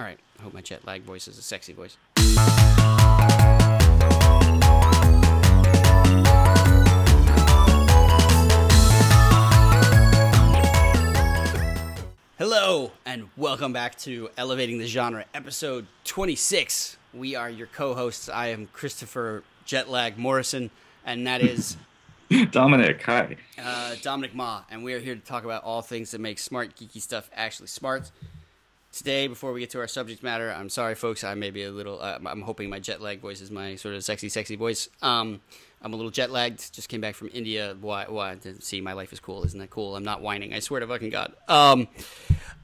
All right. I hope my jet lag voice is a sexy voice. Hello, and welcome back to Elevating the Genre, episode 26. We are your co hosts. I am Christopher Jetlag Morrison, and that is Dominic, hi. uh, Dominic Ma, and we are here to talk about all things that make smart, geeky stuff actually smart. Today, before we get to our subject matter, I'm sorry, folks. I may be a little. Uh, I'm hoping my jet lag voice is my sort of sexy, sexy voice. Um, I'm a little jet lagged. Just came back from India. Why? Why? To see my life is cool. Isn't that cool? I'm not whining. I swear to fucking god. Um,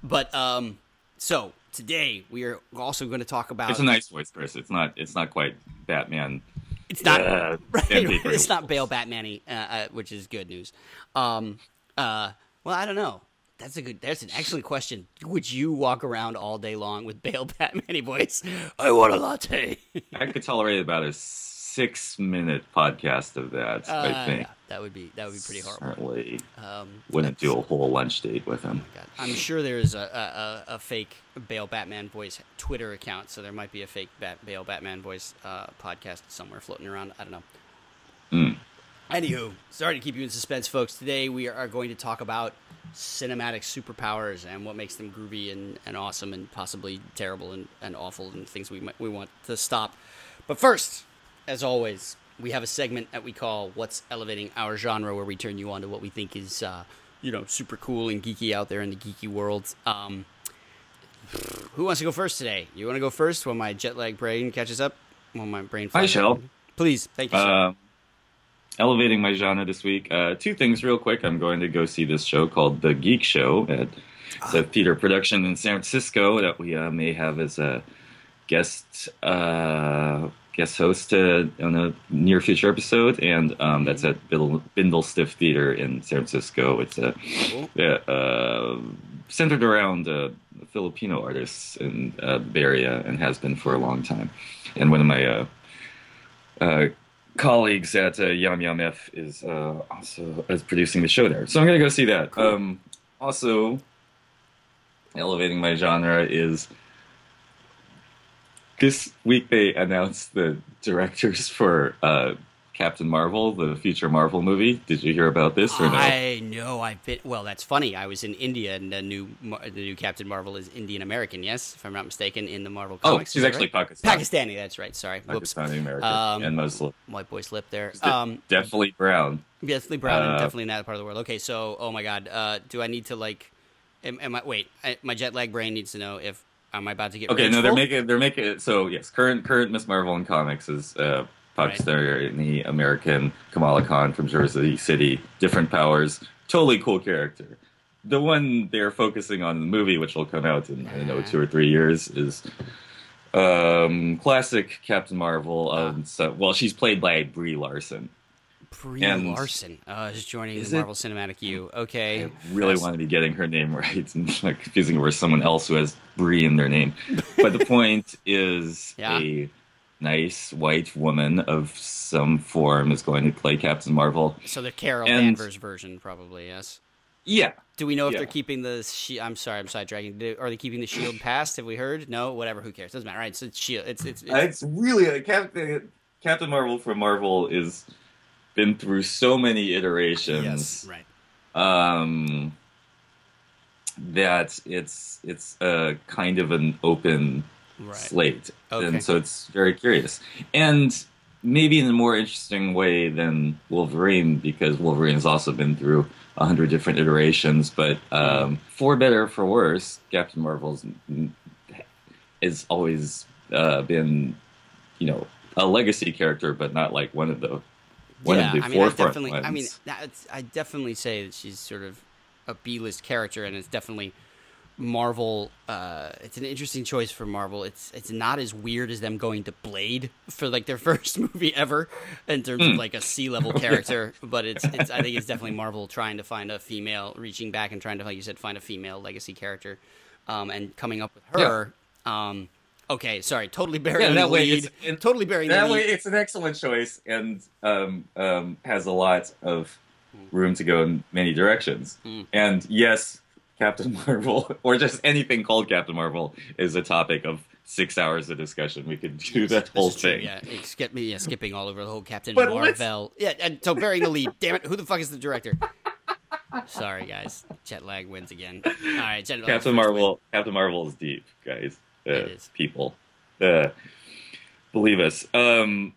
but um, so today we are also going to talk about. It's a nice voice, Chris. It's not. It's not quite Batman. It's not Uh, right. Batman It's not. Bale Batman-y, uh, uh, which is good news. Um, uh, well, I don't know. That's a good. That's an excellent question. Would you walk around all day long with Bale Batman-y voice? I want a latte. I could tolerate about a six-minute podcast of that. I Uh, think yeah, that would be that would be pretty horrible. certainly Um, wouldn't do a whole lunch date with him. God. I'm sure there's a, a, a, a fake Bale Batman voice Twitter account, so there might be a fake Bat, Bale Batman voice uh, podcast somewhere floating around. I don't know. Mm. Anywho, sorry to keep you in suspense, folks. Today we are going to talk about cinematic superpowers and what makes them groovy and, and awesome and possibly terrible and, and awful and things we might, we want to stop. But first, as always, we have a segment that we call "What's Elevating Our Genre," where we turn you on to what we think is, uh, you know, super cool and geeky out there in the geeky world. Um, who wants to go first today? You want to go first when my jet lag brain catches up? When my brain. I shall. Please, thank you. Uh, elevating my genre this week. Uh, two things, real quick. I'm going to go see this show called The Geek Show at the theater production in San Francisco that we uh, may have as a guest uh, guest host uh, on a near future episode, and um, that's at Bindlestiff Theater in San Francisco. It's a yeah, uh, centered around uh, Filipino artists in uh, the Bay Area and has been for a long time. And one of my uh, uh, colleagues at uh, Yum Yum F is uh, also is producing the show there. So I'm gonna go see that. Cool. Um, also, elevating my genre is this week they announced the directors for uh, Captain Marvel, the future Marvel movie. Did you hear about this or no? I know. I've been. Well, that's funny. I was in India, and the new the new Captain Marvel is Indian American. Yes, if I'm not mistaken, in the Marvel oh, comics. she's actually right? Pakistani. Pakistani. That's right. Sorry. Pakistani American Um, and Muslim. White boy slip there. Um, definitely brown. definitely brown, and uh, definitely in that part of the world. Okay, so oh my god, uh, do I need to like? Am, am I wait? I, my jet lag brain needs to know if am I about to get Okay, no, they're making they're making it so yes, current current Miss Marvel in comics is uh Pakistani American Kamala Khan from Jersey City, different powers, totally cool character. The one they're focusing on in the movie, which will come out in I don't know two or three years, is um classic Captain Marvel. Um, so, well, she's played by Brie Larson. Brie and- Larson uh, is joining Is the it- Marvel Cinematic U. Okay, I really want to be getting her name right and not confusing her with someone else who has Brie in their name. But the point is Yeah. a nice white woman of some form is going to play Captain Marvel. So the Carol And- Danvers version, probably yes. Yeah. Do we know if Yeah. they're keeping the? Shi- I'm sorry, I'm sidetracking. Are they keeping the shield past? Have we heard? No, whatever. Who cares? Doesn't matter. Right? So it's shield. It's it's, it's It's really a Captain Captain Marvel from Marvel is been through so many iterations. yes, right. um, that it's it's a kind of an open Right. slate, Okay. and so it's very curious, and maybe in a more interesting way than Wolverine because Wolverine has also been through a hundred different iterations, but um, for better or for worse, Captain Marvel's has always uh, been, you know, a legacy character, but not like one of the one yeah, of the I mean, I forefront definitely. I mean, that's, I definitely say that she's sort of a B-list character, and it's definitely Marvel. Uh, it's an interesting choice for Marvel. It's it's not as weird as them going to Blade for like their first movie ever in terms Hmm. of like a C-level character, but it's it's. I think it's definitely Marvel trying to find a female, reaching back and trying to, like you said, find a female legacy character, um, and coming up with her. Um, okay, sorry, totally burying Yeah, that the way lead. it's- it- totally burying that the way lead. it's an excellent choice and um, um, has a lot of room to go in many directions Mm. and yes Captain Marvel or just anything called Captain Marvel is a topic of six hours of discussion. We could do that whole thing. Yeah, skip me. Yeah, skipping all over the whole Captain But Marvel. Yeah, and so burying the lead. Damn it! Who the fuck is the director? Sorry, guys. Jet lag wins again. All right, jet lag Captain Marvel. win. Captain Marvel is deep, guys. Uh, It is. People, uh, believe us. Um,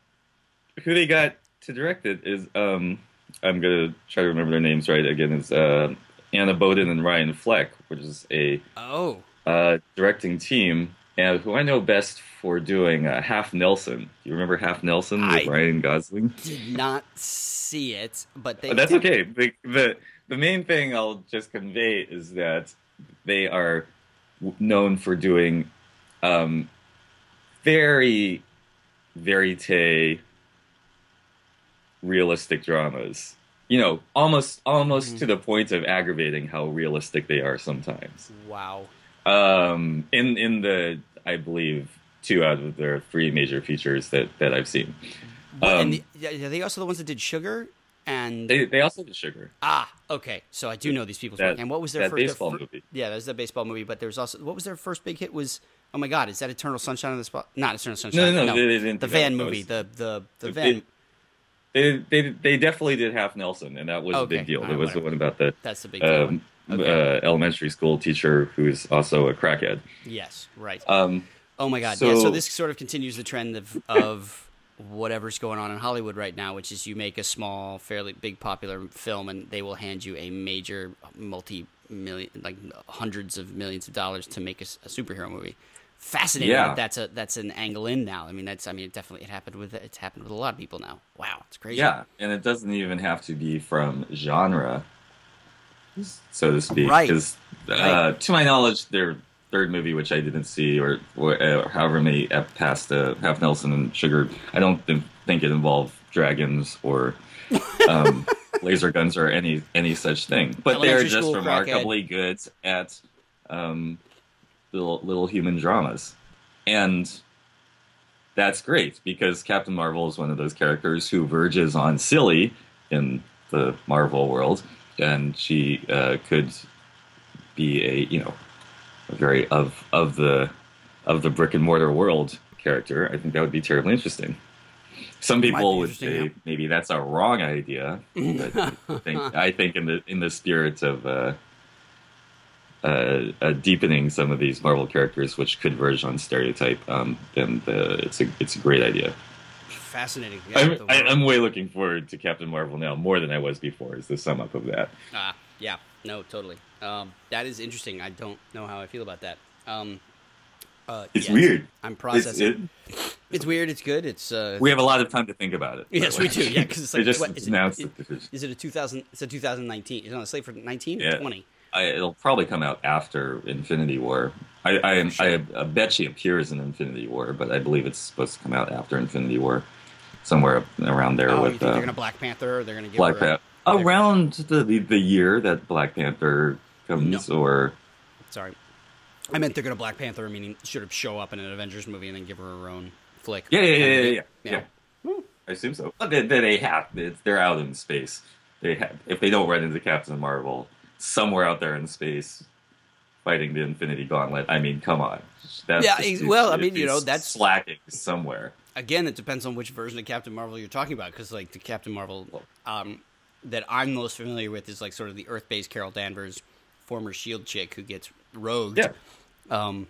who they got to direct it is um, I'm gonna try to remember their names right again. Is uh, Anna Boden and Ryan Fleck, which is a Oh, uh, directing team, and who I know best for doing uh, Half Nelson. Do you remember Half Nelson with I- Ryan Gosling? did not see it, but they. Oh, that's okay. The, the the main thing I'll just convey is that they are w- known for doing um, very verite realistic dramas. You know, almost almost Mhm. to the point of aggravating how realistic they are sometimes. Wow. Um, in in the I believe two out of their three major features that that I've seen. Um, and the, are they also the ones that did Sugar? And They they also did Sugar. ah, okay. So I do know these people's That- work. And what was their that first their baseball fir- movie. Yeah, there's that baseball movie. But there was also what was their first big hit? Was oh my god, is that Eternal Sunshine of the Spot? Not Eternal Sunshine. No, no, no, they didn't the van movie. was- The the the van. They, they they definitely did half Nelson, and that was a big deal. Right, was the one about the That's the big deal. um, Okay. uh, elementary school teacher who's also a crackhead. yes, right. Um, Oh my god! yeah, so so- this sort of continues the trend of of whatever's going on in Hollywood right now, which is you make a small, fairly big, popular film, and they will hand you a major, multi-million, like hundreds of millions of dollars to make a superhero movie. Fascinating. Yeah. that that's a that's an angle in now. I mean, that's I mean, it definitely it happened with it's happened with a lot of people now. Wow, it's crazy. yeah, and it doesn't even have to be from genre, so to speak. Right. Because uh, Right. to my knowledge, their third movie, which I didn't see, or, or uh, however many past uh, Half Nelson and Sugar, I don't th- think it involved dragons or um, laser guns or any any such thing. But they're just remarkably good at um, little little human dramas, and that's great because Captain Marvel is one of those characters who verges on silly in the Marvel world, and she uh, could be a you know a very of of the of the brick and mortar world character. I think that would be terribly interesting. Some people would say yeah. maybe that's a wrong idea, but I think I think in the in the spirit of uh, uh, uh, deepening some of these Marvel characters, which could verge on stereotype, um, then the, it's a it's a great idea. fascinating. Yeah, I'm, I, I'm way looking forward to Captain Marvel now more than I was before. Is the sum up of that? Ah, yeah, no, totally. Um, that is interesting. I don't know how I feel about that. Um, uh, It's yeah, weird. I'm It's, processing. it, It's weird. It's good. It's uh, we have a lot of time to think about it. yes, we do. Yeah, because it's like just what- is it- announced it-. Is it a 2000? It's a 2019. It's it on the slate for 19 Yeah. or 20? I, it'll probably come out after Infinity War. I I, Sure. I, I bet she appears in Infinity War, but I believe it's supposed to come out after Infinity War, somewhere around there Oh, you with think they're uh, gonna Black Panther? They're gonna give Black Panther around the, the the year that Black Panther comes, or Sorry, I meant they're gonna Black Panther, meaning sort of show up in an Avengers movie and then give her her own flick. yeah, yeah, yeah, Kind of yeah, yeah, yeah. I assume so. But they, they, have they're out in space. They have if they don't run into Captain Marvel somewhere out there in space. Fighting the Infinity Gauntlet. I mean, come on. That's Yeah, just- well, I mean, you know, that's- slacking somewhere. Again, it depends on which version of Captain Marvel you're talking about, because like the Captain Marvel um, that I'm most familiar with is like sort of the Earth-based Carol Danvers, former Shield chick who gets rogued. Yeah. Um,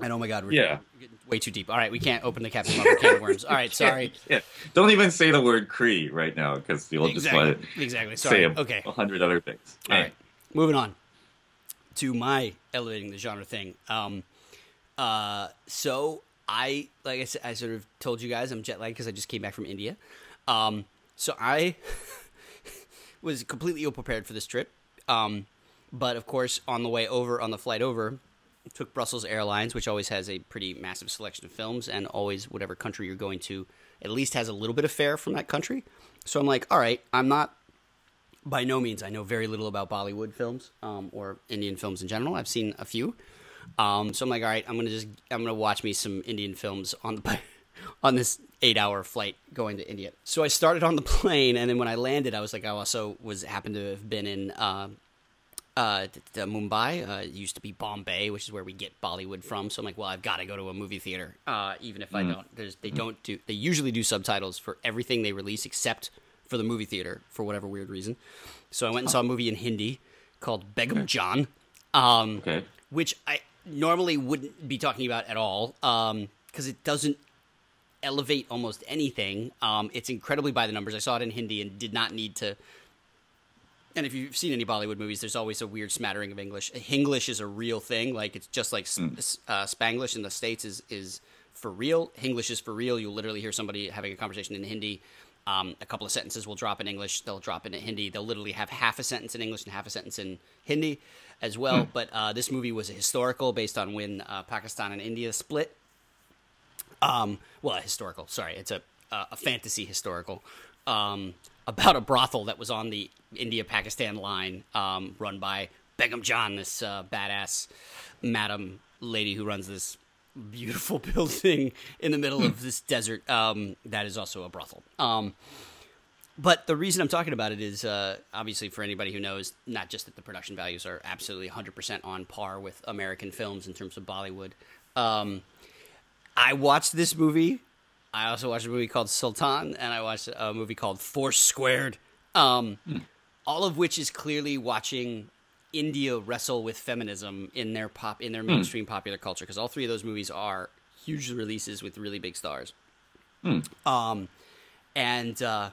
and oh my God, we're Yeah. getting way too deep. All right, we can't open the Captain Marvel can of worms. All right, sorry. Yeah. Don't even say the word Kree right now because you'll just Exactly. want to Exactly. say Sorry. a, okay. a hundred other things. All right, moving on to my elevating the genre thing. Um, uh, so I, like I said, I sort of told you guys I'm jet lagged because I just came back from India. Um, so I was completely ill prepared for this trip. Um, but of course, on the way over, on the flight over, took Brussels Airlines, which always has a pretty massive selection of films, and always whatever country you're going to, at least has a little bit of fare from that country. So I'm like, all right, I'm not by no means. I know very little about Bollywood films um, or Indian films in general. I've seen a few, um, so I'm like, all right, I'm gonna just I'm gonna watch me some Indian films on the on this eight hour flight going to India. So I started on the plane, and then when I landed, I was like, I also was happened to have been in uh, uh, Mumbai. Uh, it used to be Bombay, which is where we get Bollywood from. So I'm like, well, I've got to go to a movie theater, uh, even if mm. I don't. There's, they don't do. They usually do subtitles for everything they release, except for the movie theater for whatever weird reason. So I went and saw a movie in Hindi called Begum. Jaan, um, okay. which I normally wouldn't be talking about at all because um, it doesn't elevate almost anything. Um, it's incredibly by the numbers. I saw it in Hindi and did not need to and if you've seen any Bollywood movies, there's always a weird smattering of English. Hinglish is a real thing. Like it's just like mm. uh, Spanglish in the states is is for real. Hinglish is for real. You'll literally hear somebody having a conversation in Hindi. Um, a couple of sentences will drop in English. They'll drop in Hindi. They'll literally have half a sentence in English and half a sentence in Hindi as well. Mm. But uh, this movie was a historical based on when uh, Pakistan and India split. Um, well, historical. Sorry, it's a a fantasy historical. Um, about a brothel that was on the India Pakistan line, um, run by Begum Jaan, this uh, badass madam lady who runs this beautiful building in the middle of this desert um, that is also a brothel. Um, but the reason I'm talking about it is uh, obviously for anybody who knows, not just that the production values are absolutely 100% on par with American films in terms of Bollywood. Um, I watched this movie I also watched a movie called Sultan, and I watched a movie called Force Squared. Um, hmm. All of which is clearly watching India wrestle with feminism in their pop in their hmm. mainstream hmm. popular culture because all three of those movies are huge releases with really big stars. Hmm. Um, and uh,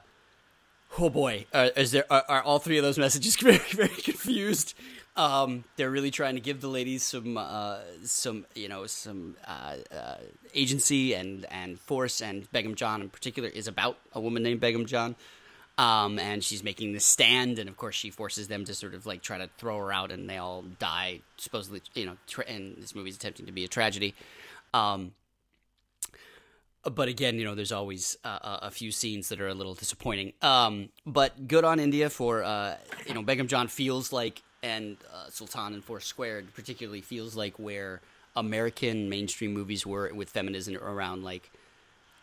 oh boy, uh, is there are, are, all three of those messages very very confused? Um, they're really trying to give the ladies some, uh, some you know, some uh, uh, agency and and force. And Begum Jaan in particular is about a woman named Begum Jaan, um, and she's making this stand. And of course, she forces them to sort of like try to throw her out, and they all die. Supposedly, you know, tra- and this movie's attempting to be a tragedy. Um, but again, you know, there's always uh, a few scenes that are a little disappointing. Um, but good on India for, uh, you know, Begum Jaan feels like and uh, Sultan and Four Squared particularly feels like where American mainstream movies were with feminism around like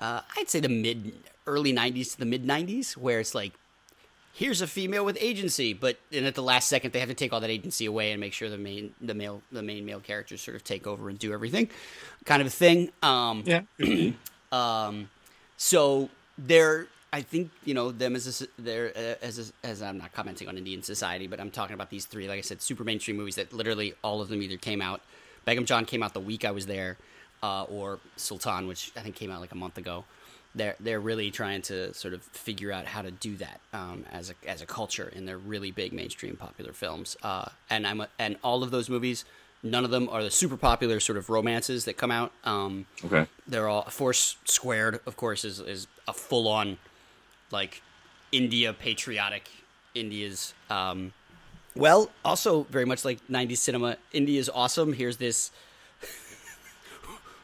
uh, I'd say the mid early '90s to the mid '90s, where it's like here's a female with agency, but then at the last second they have to take all that agency away and make sure the main the male the main male characters sort of take over and do everything, kind of a thing. Um, yeah. um, so there I think you know them as a, they're uh, as a, as I'm not commenting on Indian society, but I'm talking about these three, like I said, super mainstream movies that literally all of them either came out. Begum Jaan came out the week I was there, uh, or Sultan, which I think came out like a month ago. They're they're really trying to sort of figure out how to do that um, as a as a culture in their really big mainstream popular films. Uh, and I'm a, and all of those movies None of them are the super popular sort of romances that come out. Um, okay. They're all Force Squared, of course, is is a full on like India patriotic India's um, well, also very much like 90s cinema. India's awesome. Here's this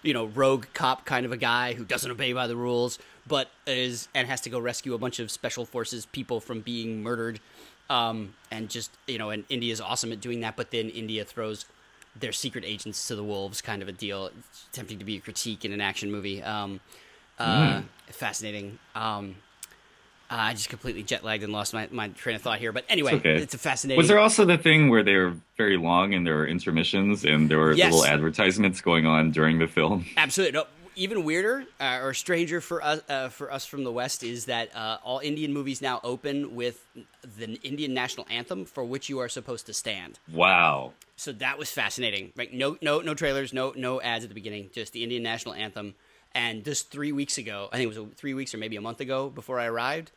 you know, rogue cop kind of a guy who doesn't obey by the rules, but is and has to go rescue a bunch of special forces people from being murdered. Um, and just you know, and India is awesome at doing that. But then India throws their secret agents to the wolves, kind of a deal, Tempting to be a critique in an action movie. Um, uh, mm. Fascinating. Um, uh, I just completely jet lagged and lost my, my train of thought here. But anyway, it's, okay. it's a fascinating. Was there also the thing where they were very long and there were intermissions and there were yes. little advertisements going on during the film? Absolutely. No, even weirder uh, or stranger for us uh, for us from the West is that uh, all Indian movies now open with the Indian national anthem for which you are supposed to stand. Wow. So that was fascinating. Right? No, no, no trailers, no, no ads at the beginning. Just the Indian national anthem and just three weeks ago, I think it was three weeks or maybe a month ago before I arrived,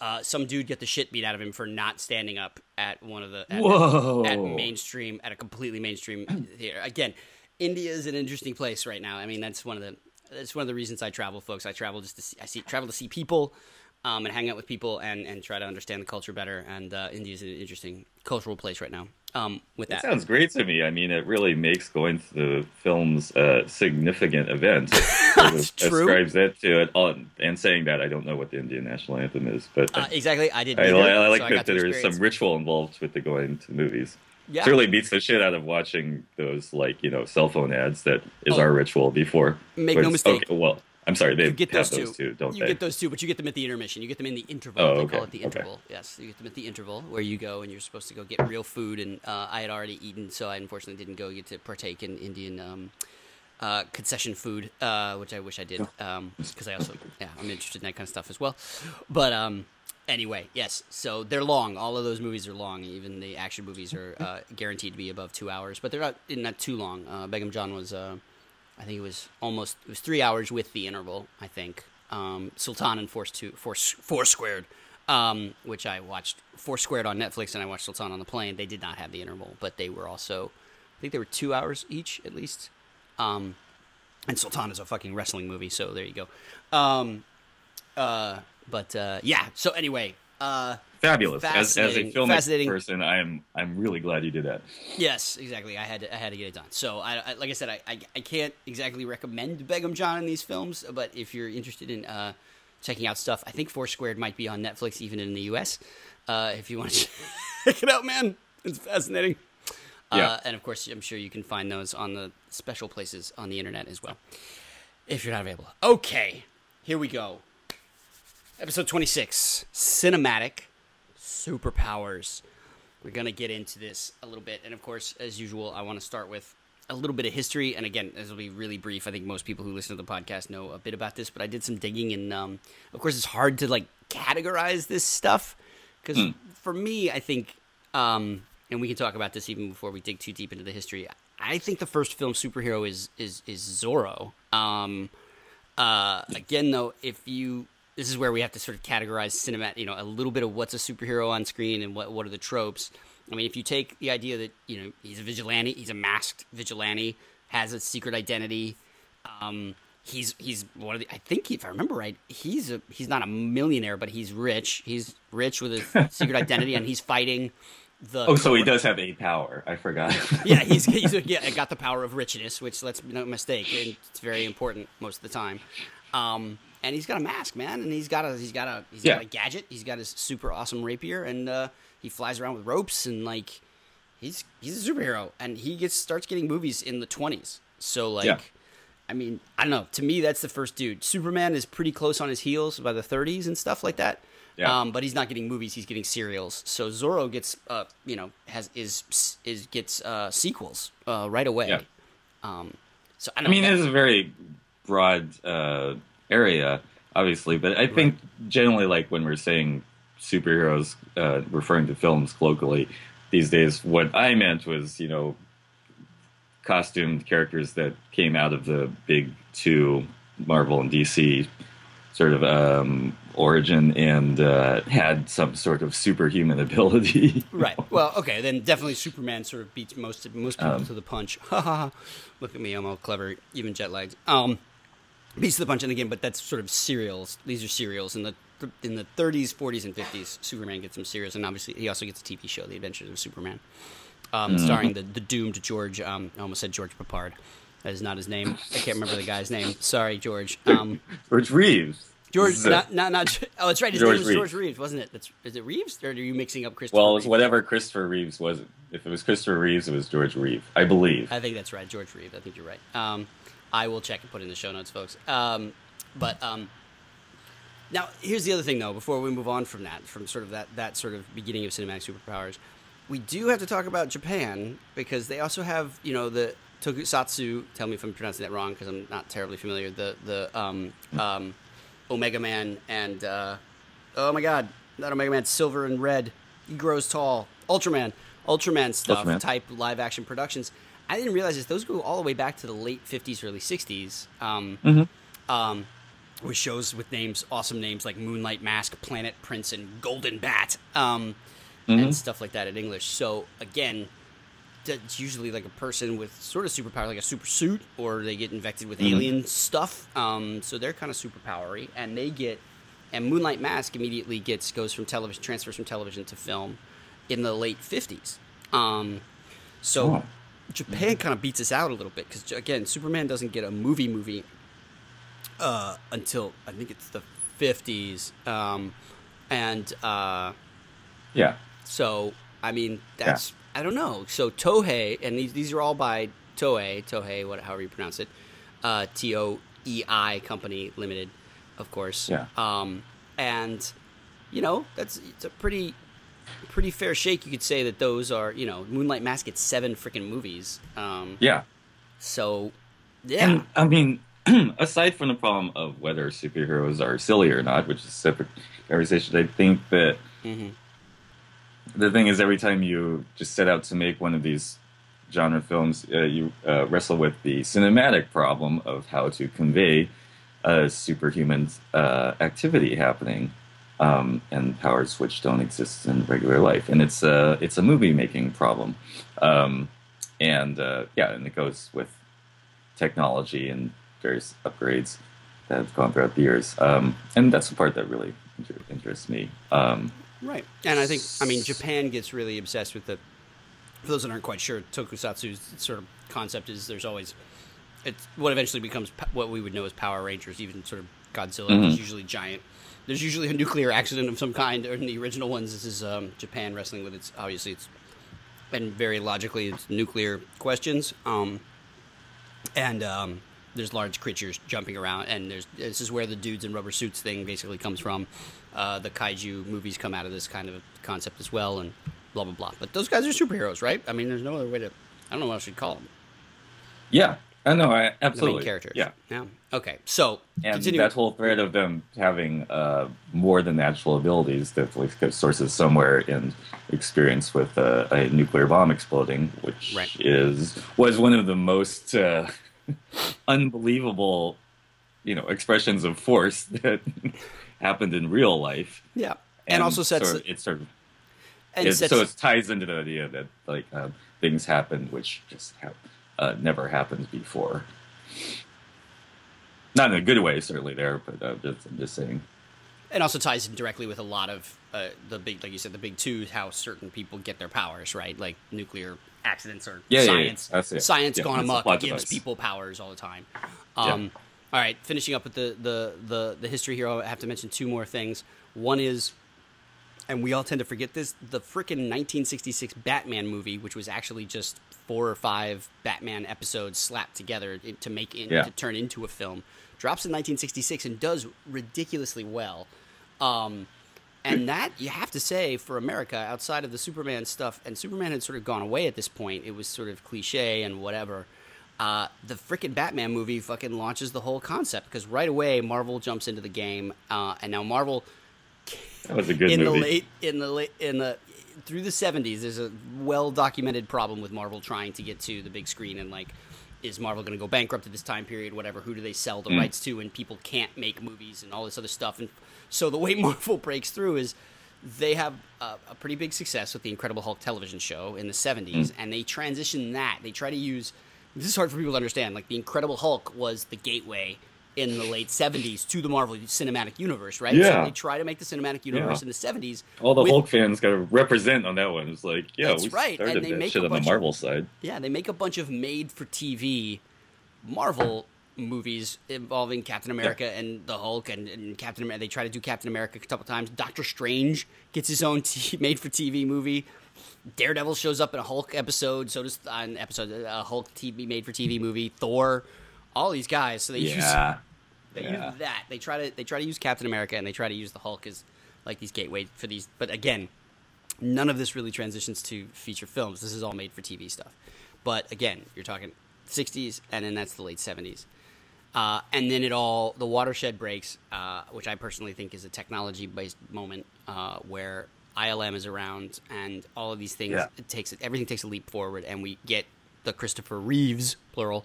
uh, some dude get the shit beat out of him for not standing up at one of the at, Whoa. at mainstream at a completely mainstream theater. Again, India is an interesting place right now. I mean, that's one of the that's one of the reasons I travel, folks. I travel just to see, I see travel to see people um, and hang out with people and, and try to understand the culture better. And uh, India is an interesting cultural place right now. Um, with that, that sounds great to me. I mean, it really makes going to the film's a significant event. true. Ascribes that to it, and saying that I don't know what the Indian national anthem is, but uh, exactly, I did. I, I, like so that I there's some ritual involved with the going to movies. Yeah. Certainly beats the shit out of watching those like you know cell phone ads. That is oh, our ritual before. Make no mistake. Okay, well, I'm sorry, they you get those, those two. two, don't you they? get those two, but you get them at the intermission. You get them in the interval. Oh, they call it the okay. interval. Yes, you get them at the interval where you go and you're supposed to go get real food. And uh, I had already eaten, so I unfortunately didn't go get to partake in Indian um, uh, concession food, uh, which I wish I did because I also yeah I'm interested in that kind of stuff as well. But um, anyway, yes. So they're long. All of those movies are long. Even the action movies are uh, guaranteed to be above two hours, but they're not in not too long. Uh, Begum Jaan was. I think it was almost it was three hours with the interval. I think um, Sultan and Force Two Force Four Squared, um, which I watched Four Squared on Netflix, and I watched Sultan on the plane. They did not have the interval, but they were also I think they were two hours each at least. Um, and Sultan is a fucking wrestling movie, so there you go. Um, uh, but uh, yeah. So anyway, uh, Fabulous. As, as a fascinating. person, I'm I'm really glad you did that. Yes, exactly. I had to, I had to get it done. So, I, I like I said, I, I, I can't exactly recommend Begum Jaan in these films, but if you're interested in uh, checking out stuff, I think Foursquared might be on Netflix even in the U.S. Uh, if you want to check it out, man, it's fascinating. Yeah. Uh, and of course, I'm sure you can find those on the special places on the internet as well, if you're not available. Okay, here we go. Episode 26 Cinematic Superpowers. We're going to get into this a little bit. And of course, as usual, I want to start with a little bit of history. And again, this will be really brief. I think most people who listen to the podcast know a bit about this, but I did some digging. And um, of course, it's hard to like categorize this stuff because for me, I think, um, and we can talk about this even before we dig too deep into the history. I think the first film superhero is is is Zorro. Um, uh, again, though, if you this is where we have to sort of categorize cinema, you know, a little bit of what's a superhero on screen and what what are the tropes. I mean, if you take the idea that you know he's a vigilante, he's a masked vigilante, has a secret identity. Um, he's he's one of the. I think if I remember right, he's a he's not a millionaire, but he's rich. He's rich with a secret identity, and he's fighting the. Oh, so he does have a power. I forgot. yeah, he's, he's yeah, got the power of richness, which let's no mistake, it's very important most of the time. Um, and he's got a mask, man, and he's got a he's got a he's Yeah. got a gadget. He's got his super awesome rapier, and uh, he flies around with ropes, and like he's he's a superhero, and he gets starts getting movies in the twenties. So like. Yeah. I mean, I don't know. To me, that's the first dude. Superman is pretty close on his heels by the 30s and stuff like that. Yeah. Um, but he's not getting movies; he's getting serials. So Zorro gets, uh, you know, has is is gets uh, sequels uh, right away. Yeah. Um, so I, I mean, know. it is a very broad uh, area, obviously, but I think generally, like when we're saying superheroes, uh, referring to films colloquially these days, what I meant was, you know, costumed characters that came out of the big two, Marvel and DC, sort of um, origin and uh, had some sort of superhuman ability. Right. Well, okay, then definitely Superman sort of beats most most people Um, to the punch. Ha ha ha. Look at me, I'm all clever, even jet lagged. Um, beats of the punch, and again, but that's sort of serials. These are serials in the in the 30s, 40s, and 50s. Superman gets some serials, and obviously he also gets a TV show, The Adventures of Superman, um, Mm-hmm. starring the the doomed George. Um, I almost said George Peppard. That is not his name. I can't remember the guy's name. Sorry, George. Um, George Reeves. George, This is a- not, not, not. Oh, that's right. His George name was Reeves. George Reeves, wasn't it? That's is it Reeves, or are you mixing up Christopher? Well, Reeves? whatever Christopher Reeves was. If it was Christopher Reeves, it was George Reeve, I believe. I think that's right, George Reeve. I think you're right. Um, I will check and put in the show notes, folks. Um, but um, now, here's the other thing, though. Before we move on from that, from sort of that that sort of beginning of cinematic superpowers, we do have to talk about Japan because they also have, you know, the Tokusatsu. Tell me if I'm pronouncing that wrong because I'm not terribly familiar. The the um, um, Omega Man and uh, oh my God, not Omega Man, Silver and Red. He grows tall. Ultraman, Ultraman stuff Ultraman. type live action productions. I didn't realize this. Those go all the way back to the late '50s, early '60s. Um, um, with shows with names, awesome names like Moonlight Mask, Planet Prince, and Golden Bat, um, and stuff like that in English. So again, it's usually like a person with sort of superpower, like a super suit, or they get infected with alien stuff. Um, so they're kind of superpowery, and they get. And Moonlight Mask immediately gets goes from television, transfers from television to film, in the late fifties. Um, so Oh. Japan kind of beats us out a little bit because again, Superman doesn't get a movie movie uh, until I think it's the fifties, um, and uh, Yeah. so I mean that's I don't know. So Tohei, and these these are all by Toei, Tohei, what however you pronounce it, uh, T O EI Company Limited, of course. Yeah. Um, and you know that's it's a pretty pretty fair shake. You could say that those are you know Moonlight Mask gets seven freaking movies. Um, Yeah. so yeah, And I mean, aside from the problem of whether superheroes are silly or not, which is a separate conversation, I think that Mhm. the thing is, every time you just set out to make one of these genre films, uh, you uh, wrestle with the cinematic problem of how to convey a superhuman uh, activity happening. Um, and powers which don't exist in regular life, and it's a it's a movie making problem, um, and uh, yeah, and it goes with technology and various upgrades that have gone throughout the years. Um, and that's the part that really inter- interests me. Um, Right. And I think, I mean, Japan gets really obsessed with the. For those that aren't quite sure, tokusatsu's sort of concept is there's always. It's what eventually becomes what we would know as Power Rangers, even sort of Godzilla. Mhm. There's usually giant. There's usually a nuclear accident of some kind. Or in the original ones, this is um, Japan wrestling with its. Obviously, it's. And very logically, it's nuclear questions. Um, and um, there's large creatures jumping around, and there's this is where the dudes in rubber suits thing basically comes from. Uh, the kaiju movies come out of this kind of concept as well, and blah blah blah. But those guys are superheroes, right? I mean, there's no other way to. I don't know what else you'd call them. yeah, I know, I, The absolutely. main characters. Yeah, Yeah. Okay. So and continue. that whole thread of them having uh, more than natural abilities that like sources somewhere in experience with uh, a nuclear bomb exploding, which Right. is was one of the most uh, unbelievable, you know, expressions of force that happened in real life. yeah. And, also sets. sort of, it sort of and It's- sets so it ties into the idea that like uh, things happen which just have uh, never happened before. Not in a good way, certainly there, but uh, just, I'm just saying. and also ties in directly with a lot of uh, the big, like you said, the big two. How certain people get their powers, right? Like nuclear accidents or Yeah, yeah, yeah. science. It. Science gone amok gives device. people powers all the time. Um, All right, finishing up with the, the the the history here. I have to mention two more things. One is, and we all tend to forget this: the freaking 1966 Batman movie, which was actually just four or five Batman episodes slapped together to make in, Yeah. to turn into a film, drops in 1966 and does ridiculously well. Um, and that you have to say for America, outside of the Superman stuff, and Superman had sort of gone away at this point. It was sort of cliche and whatever. Uh, the freaking Batman movie fucking launches the whole concept because right away Marvel jumps into the game, uh, and now Marvel That was a good in movie. the late in the late in the through the 70s there's a well documented problem with marvel trying to get to the big screen and like is marvel going to go bankrupt at this time period whatever who do they sell the Mm. rights to and people can't make movies and all this other stuff and so the way marvel breaks through is they have a, a pretty big success with the incredible hulk television show in the 70s Mm. and they transition that they try to use this is hard for people to understand like the incredible hulk was the gateway in the late 70s to the marvel cinematic universe right so Yeah. they try to make the cinematic universe Yeah. in the 70s All the with- Hulk fans got to represent on that one. It's like, yeah, That's we right, and they that make shit a on the bunch of- Marvel side. Yeah, they make a bunch of made for TV Marvel movies involving Captain America and the Hulk and, and Captain America. They try to do Captain America a couple times. Doctor Strange gets his own t- made for TV movie. Daredevil shows up in a Hulk episode. So does uh, an episode a Hulk TV made for TV movie. Thor, all these guys. So they use they Yeah. use that. They try to they try to use Captain America and they try to use the Hulk as like these gateway for these. But again, none of this really transitions to feature films. This is all made for TV stuff. But again, you're talking 60s, and then that's the late 70s. Uh, and then it all the watershed breaks, uh, which I personally think is a technology-based moment uh, where ILM is around, and all of these things Yeah. it takes everything takes a leap forward, and we get the Christopher Reeves plural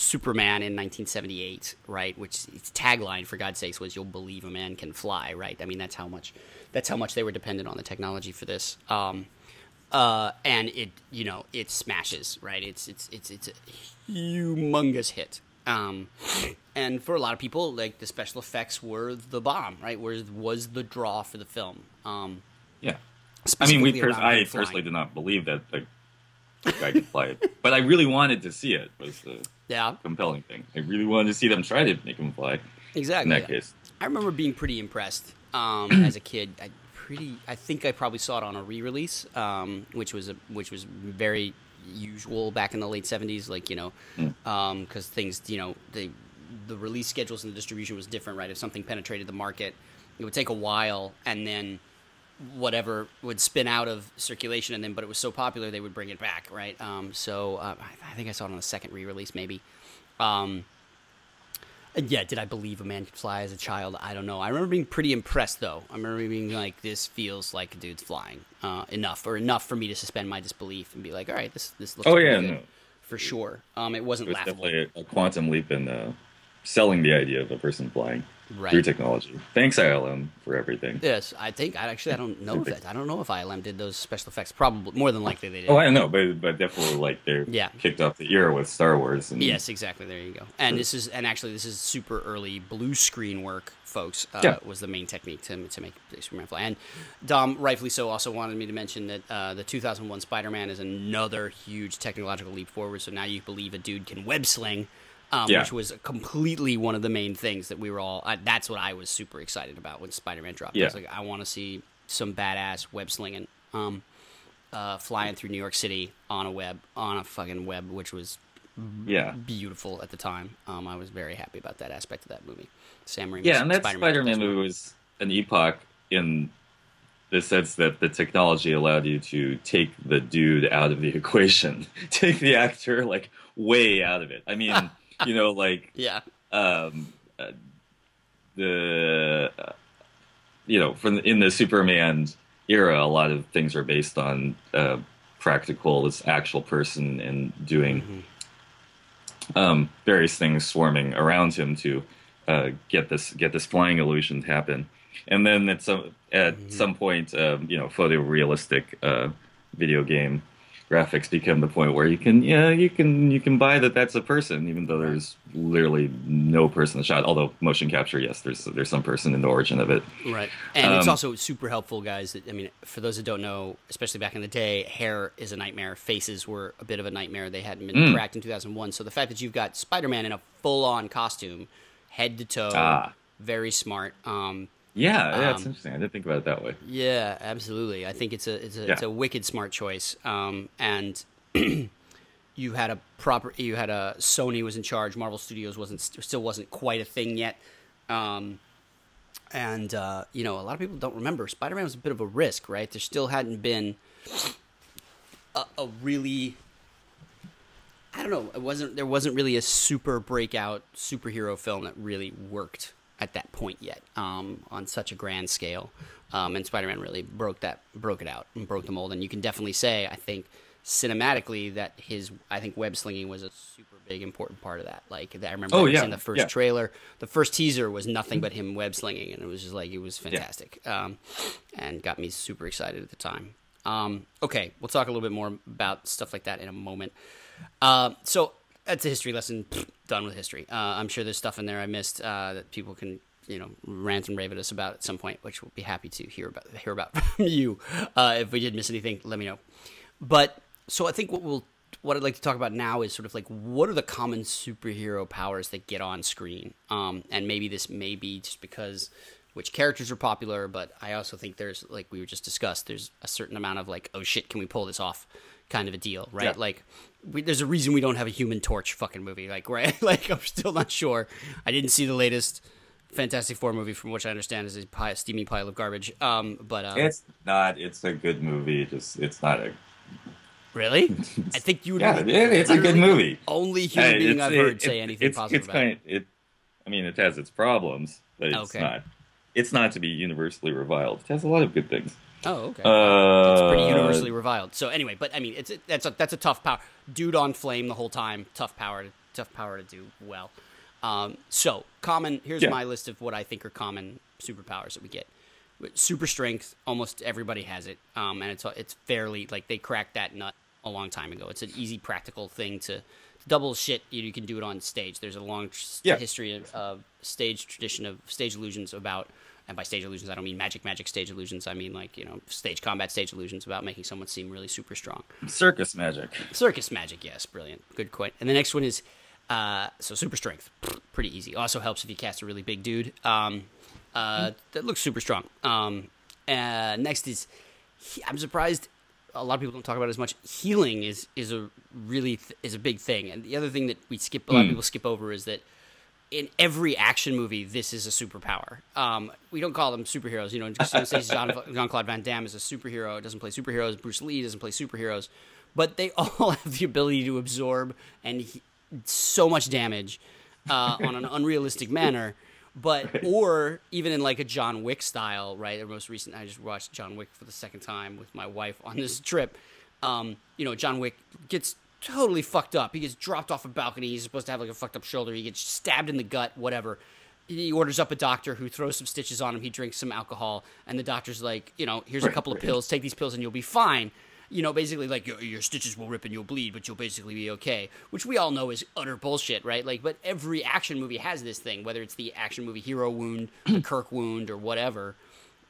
Superman in 1978, right? Which its tagline, for God's sakes, was "You'll believe a man can fly," right? I mean, that's how much that's how much they were dependent on the technology for this. Um, uh, and it you know it smashes right it's it's it's it's a humongous hit um, and for a lot of people like the special effects were the bomb right was was the draw for the film um, Yeah. I mean, we pers- I personally did not believe that the guy could fly it, but I really wanted to see it. Was the yeah compelling thing. I really wanted to see them try to make him fly. Exactly. In that case, I remember being pretty impressed um, as a kid. I pretty, I think I probably saw it on a re-release, um, which was a, which was very usual back in the late seventies. Like you know, Mm. because things you know they the release schedules and the distribution was different, right? If something penetrated the market, it would take a while, and then whatever would spin out of circulation, and then but it was so popular they would bring it back, right? Um, so uh, I, I, think I saw it on the second re-release, maybe. Um, yeah, did I believe a man could fly as a child? I don't know. I remember being pretty impressed, though. I remember being like, "This feels like a dude's flying uh, enough, or enough for me to suspend my disbelief and be like, all right, this this looks." Oh yeah, no. for sure. Um, it wasn't it was laughable. definitely a, a quantum leap in uh, selling the idea of a person flying right. through technology. Thanks ILM for everything. Yes, I think I actually I don't know if that I don't know if ILM did those special effects. Probably more than likely they did. Oh, I don't know, but but definitely like they Yeah. kicked off the era with Star Wars. And, Yes, exactly. There you go. And this is and actually this is super early blue screen work, folks. Uh, Yeah. Was the main technique to to make Superman fly. And Dom, rightfully so, also wanted me to mention that uh, the 2001 Spider-Man is another huge technological leap forward. So now you believe a dude can web sling. Um, Yeah. Which was completely one of the main things that we were all. Uh, that's what I was super excited about when Spider-Man dropped. I Yeah. was like, I want to see some badass web slinging, um, uh, flying through New York City on a web, on a fucking web, which was yeah. beautiful at the time. Um, I was very happy about that aspect of that movie. Sam Raimi's Yeah, and that Spider-Man, Spider-Man movie was an epoch in the sense that the technology allowed you to take the dude out of the equation, take the actor like way out of it. I mean, you know, like Yeah, um, uh, the uh, you know from the, in the Superman era, a lot of things are based on uh, practical, this actual person and doing um, various things swarming around him to uh, get this get this flying illusion to happen. And then at some at some point, um, you know, photorealistic uh, video game graphics become the point where you can yeah you can you can buy that that's a person even though there's literally no person in the shot although motion capture yes there's there's some person in the origin of it right. And it's Um, also super helpful, guys. That, I mean, for those that don't know, especially back in the day, hair is a nightmare. Faces were a bit of a nightmare. They hadn't been Mm. cracked in 2001. So the fact that you've got Spider-Man in a full-on costume, head to toe, Ah. very smart. Um, yeah yeah it's Um, interesting I didn't think about it that way Yeah, absolutely. I think it's a it's a it's a wicked smart choice. Um, and you had a proper you had a Sony was in charge. Marvel Studios wasn't still wasn't quite a thing yet. Um, and uh, you know, a lot of people don't remember Spider Man was a bit of a risk, right? There still hadn't been a, a really I don't know. It wasn't there wasn't really a super breakout superhero film that really worked at that point yet um, on such a grand scale. Um, and Spider-Man really broke that broke it out and broke the mold. And you can definitely say, I think, cinematically that his I think web slinging was a super big important part of that. Like I remember Oh, yeah, in the first yeah. trailer. The first teaser was nothing but him web slinging, and it was just like it was fantastic, um, and got me super excited at the time. Um, okay, we'll talk a little bit more about stuff like that in a moment. Uh, so that's a history lesson. Pfft, done with history. Uh, I'm sure there's stuff in there I missed uh, that people can you know rant and rave at us about at some point, which we'll be happy to hear about hear about from you. Uh, if we did miss anything, let me know. But so I think what we'll what I'd like to talk about now is sort of like what are the common superhero powers that get on screen, um, and maybe this may be just because which characters are popular, but I also think there's like we were just discussed. There's a certain amount of like oh shit, can we pull this off? Kind of a deal, right? Yeah. Like, we, there's a reason we don't have a Human Torch fucking movie, like right? like I'm still not sure. I didn't see the latest Fantastic Four movie, from which I understand is a pile, steamy pile of garbage. Um, but um, it's not it's a good movie just it's not a really, I think you would. yeah it, it's a good movie Only human being it's- I've heard it- say anything it's, positive it's about it. kind it i mean it has its problems but it's Okay. not it's not to be universally reviled it has a lot of good things Oh, okay. uh it's pretty universally reviled. So anyway, but I mean, it's that's a that's a tough power. Dude on flame the whole time. Tough power. To, tough power to do well. Um, so common. Here's Yeah. my list of what I think are common superpowers that we get. Super strength. Almost everybody has it, um, and it's it's fairly like they cracked that nut a long time ago. It's an easy, practical thing to double shit. You, you can do it on stage. There's a long Yeah. history of, of stage tradition of stage illusions about and by stage illusions I don't mean magic magic stage illusions. I mean like you know stage combat stage illusions about making someone seem really super strong. Circus magic. Circus magic yes. Brilliant. Good point and the next one is uh, so super strength. Pretty easy. Also helps if you cast a really big dude um, uh, that looks super strong. Um, uh, next is I'm surprised a lot of people don't talk about it as much. Healing is is a really th- is a big thing. And the other thing that we skip a lot of Hmm. people skip over is that in every action movie, this is a superpower. Um, we don't call them superheroes. You know, Jean Claude Van Damme is a superhero. It doesn't play superheroes. Bruce Lee doesn't play superheroes, but they all have the ability to absorb and he, so much damage uh, on an unrealistic manner. But or even in like a John Wick style, right? The most recent, I just watched John Wick for the second time with my wife on this trip. Um, you know, John Wick gets totally fucked up. He gets dropped off a balcony. He's supposed to have like a fucked up shoulder. He gets stabbed in the gut, whatever. He orders up a doctor who throws some stitches on him. He drinks some alcohol, and the doctor's like, you know, here's a couple of pills. Take these pills, and you'll be fine. You know, basically like your, your stitches will rip and you'll bleed, but you'll basically be okay. Which we all know is utter bullshit, right? Like, but every action movie has this thing, whether it's the action movie hero wound, the Kirk wound, or whatever.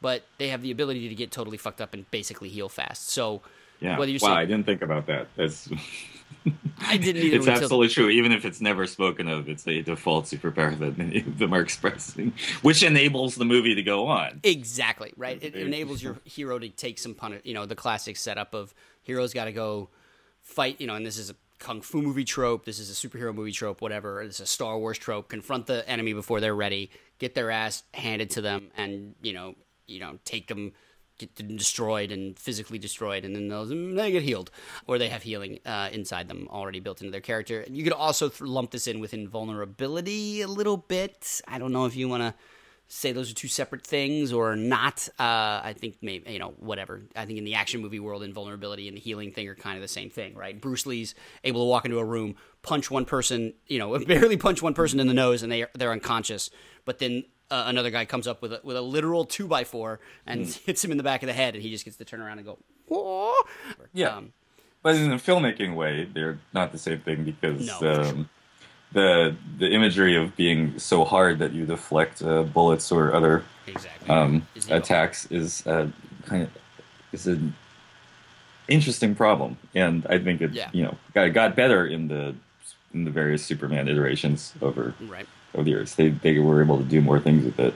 But they have the ability to get totally fucked up and basically heal fast. So, yeah. Whether wow, I didn't think about that. That's I didn't either. it's absolutely true. Even if it's never spoken of, it's a default superpower that many of them are expressing, which enables the movie to go on. Exactly right. It enables your hero to take some pun. You know, the classic setup of heroes got to go fight. You know, and this is a kung fu movie trope. This is a superhero movie trope. Whatever. It's a Star Wars trope. Confront the enemy before they're ready. Get their ass handed to them, and you know, you know, take them get destroyed and physically destroyed, and then they'll, they get healed, or they have healing uh, inside them already built into their character. You could also th- lump this in with invulnerability a little bit. I don't know if you want to say those are two separate things or not. Uh, I think maybe you know whatever. I think in the action movie world, invulnerability and the healing thing are kind of the same thing, right? Bruce Lee's able to walk into a room, punch one person, you know, barely punch one person in the nose, and they they're unconscious, but then uh, another guy comes up with a, with a literal two by four and mm. hits him in the back of the head, and he just gets to turn around and go, Whoa! yeah. Um, but in a filmmaking way, they're not the same thing because no, um, sure. the the imagery of being so hard that you deflect uh, bullets or other exactly. um, is attacks is uh, kind of is an interesting problem, and I think it yeah. you know got got better in the in the various Superman iterations over right over the years. They they were able to do more things with it.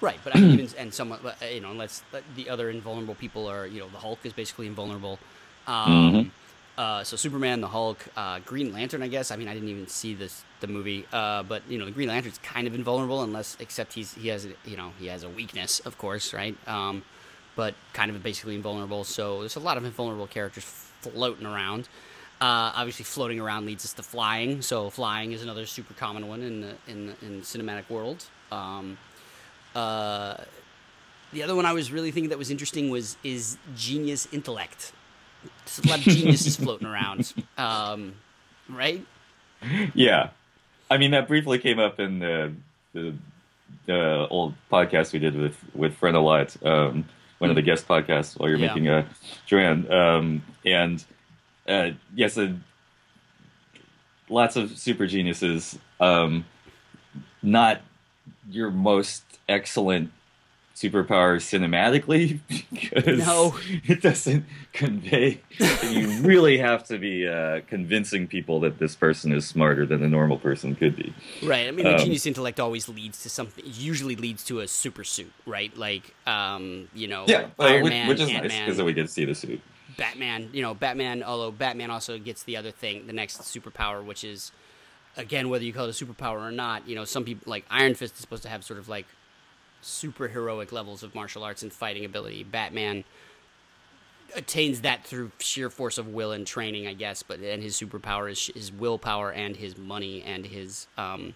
Right, but I mean, even and somewhat, uh, you know, unless the other invulnerable people are, you know, the Hulk is basically invulnerable. Um, mm-hmm. uh, so Superman, the Hulk, uh, Green Lantern, I guess. I mean, I didn't even see this the movie, uh, but you know, the Green Lantern's kind of invulnerable, unless except he's he has you know he has a weakness, of course, right? Um, but kind of basically invulnerable. So there's a lot of invulnerable characters floating around. Uh, obviously, floating around leads us to flying. So flying is another super common one in the in the, in the cinematic world. Um, uh, the other one I was really thinking that was interesting was is genius intellect. Lot of geniuses floating around, um, right? Yeah, I mean that briefly came up in the the, the old podcast we did with with Friend a lot, um, one of the guest podcasts while you're yeah. making a Joanne, um, and uh, yes, uh, lots of super geniuses. Um, not your most excellent superpower cinematically because no. it doesn't convey. you really have to be uh, convincing people that this person is smarter than a normal person could be. Right. I mean, the um, genius intellect always leads to something. Usually leads to a super suit, right? Like, um, you know, yeah, Iron which, Man, which is Ant-Man. nice because then we get to see the suit. Batman, you know, Batman, although Batman also gets the other thing, the next superpower, which is, again, whether you call it a superpower or not, you know, some people, like Iron Fist is supposed to have sort of like super heroic levels of martial arts and fighting ability. Batman attains that through sheer force of will and training, I guess, but and his superpower is his willpower and his money and his, um,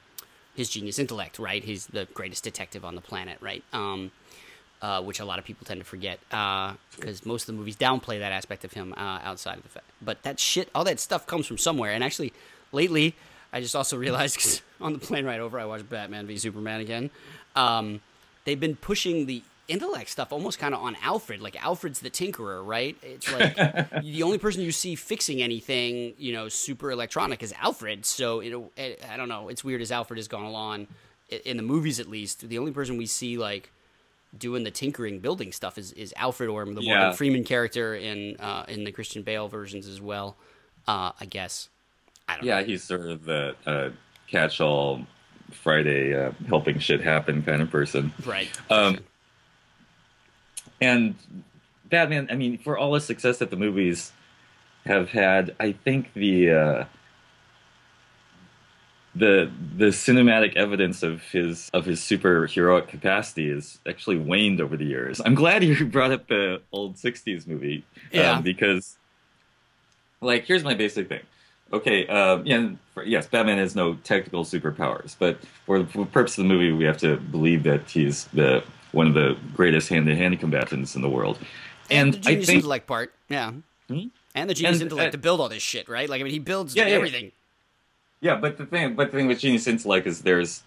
his genius intellect, right? He's the greatest detective on the planet, right? Um, uh, which a lot of people tend to forget because uh, most of the movies downplay that aspect of him uh, outside of the fact. But that shit, all that stuff comes from somewhere. And actually, lately, I just also realized cause on the plane ride over, I watched Batman v Superman again. Um, they've been pushing the intellect stuff almost kind of on Alfred. Like Alfred's the tinkerer, right? It's like the only person you see fixing anything, you know, super electronic is Alfred. So it, it, I don't know. It's weird as Alfred has gone along in the movies, at least. The only person we see like doing the tinkering building stuff is, is Alfred Orm, the yeah. Morgan Freeman character in uh, in the Christian Bale versions as well. Uh, I guess. I yeah, know. he's sort of the uh, catch-all Friday uh, helping shit happen kind of person, right? Um, and Batman, I mean, for all the success that the movies have had, I think the uh, the the cinematic evidence of his of his superheroic capacity has actually waned over the years. I'm glad you brought up the old '60s movie, yeah. um, because like here's my basic thing. Okay, um, yeah, for, yes, Batman has no technical superpowers, but for, for the purpose of the movie, we have to believe that he's the one of the greatest hand-to-hand combatants in the world. And, And, the I genius think intellect part, yeah. Hmm? And the genius And, intellect uh, to build all this shit, right? Like I mean, he builds Yeah, yeah, yeah. Yeah, but the thing, but the thing with genius intellect is there's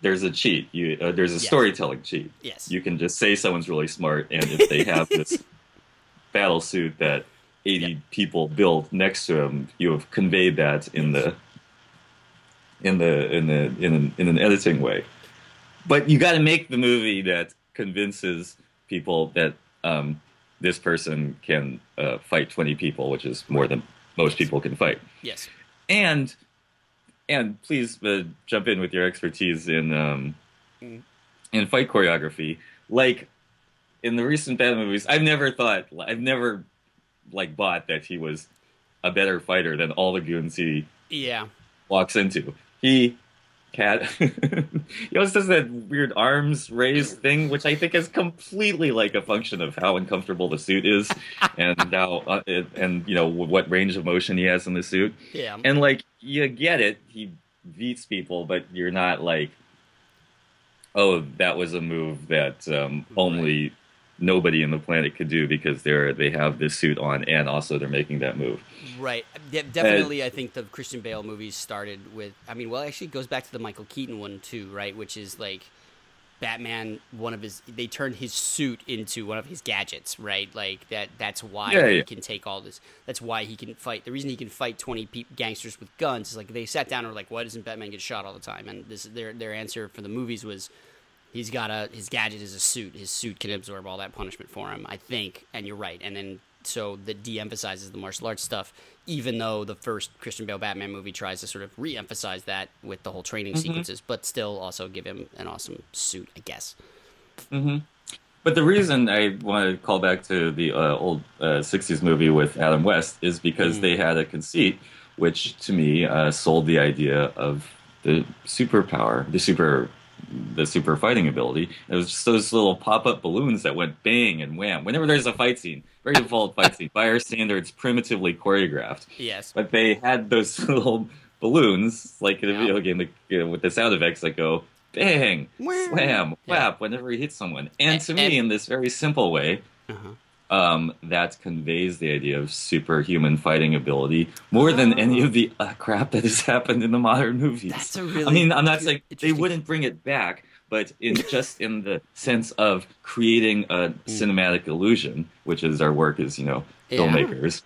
there's a cheat. You uh, there's a Yes. storytelling cheat. Yes. You can just say someone's really smart, and if they have this battle suit that 80 people built next to him, you have conveyed that in the in the in the in an, in an editing way. But you got to make the movie that convinces people that um, this person can uh, fight 20 people, which is more than most people can fight yes. And and please uh, jump in with your expertise in um, Mm. in fight choreography. Like in the recent Batman movies, I've never thought, I've never like bought that he was a better fighter than all the goons he Yeah. walks into. He had he always does that weird arms raised thing, which I think is completely like a function of how uncomfortable the suit is, and how uh, it, and you know what range of motion he has in the suit. Yeah. And like you get it, he beats people, but you're not like, oh, that was a move that um, only nobody in the planet could do because they're they have this suit on, and also they're making that move. Right. De- definitely, I think the Christian Bale movies started with. I mean, well, actually, it goes back to the Michael Keaton one too, right? Which is like Batman. One of his, they turned his suit into one of his gadgets, right? Like that. That's why Yeah, he yeah. can take all this. That's why he can fight. The reason he can fight twenty pe- gangsters with guns is like they sat down and were like, "Why doesn't Batman get shot all the time?" And this their their answer for the movies was. He's got a his gadget is a suit. His suit can absorb all that punishment for him, I think. And you're right. And then so that de-emphasizes the martial arts stuff, even though the first Christian Bale Batman movie tries to sort of re-emphasize that with the whole training sequences, but still also give him an awesome suit, I guess. But the reason I want to call back to the uh, old uh, 60s movie with Adam West is because Mm. they had a conceit which to me uh, sold the idea of the superpower, the super the super fighting ability. It was just those little pop-up balloons that went bang and wham. Whenever there's a fight scene, very default fight scene, by our standards, primitively choreographed. Yes. But they had those little balloons, like in a Yeah. video game, like, you know, with the sound effects that go bang, Wham. slam, Yeah. whap whenever he hits someone. And to me, and- in this very simple way, Uh-huh. Um, that conveys the idea of superhuman fighting ability more than any of the uh, crap that has happened in the modern movies. That's a really I mean, I'm not saying they wouldn't bring it back, but in just in the sense of creating a cinematic illusion, which is our work as you know Yeah. filmmakers.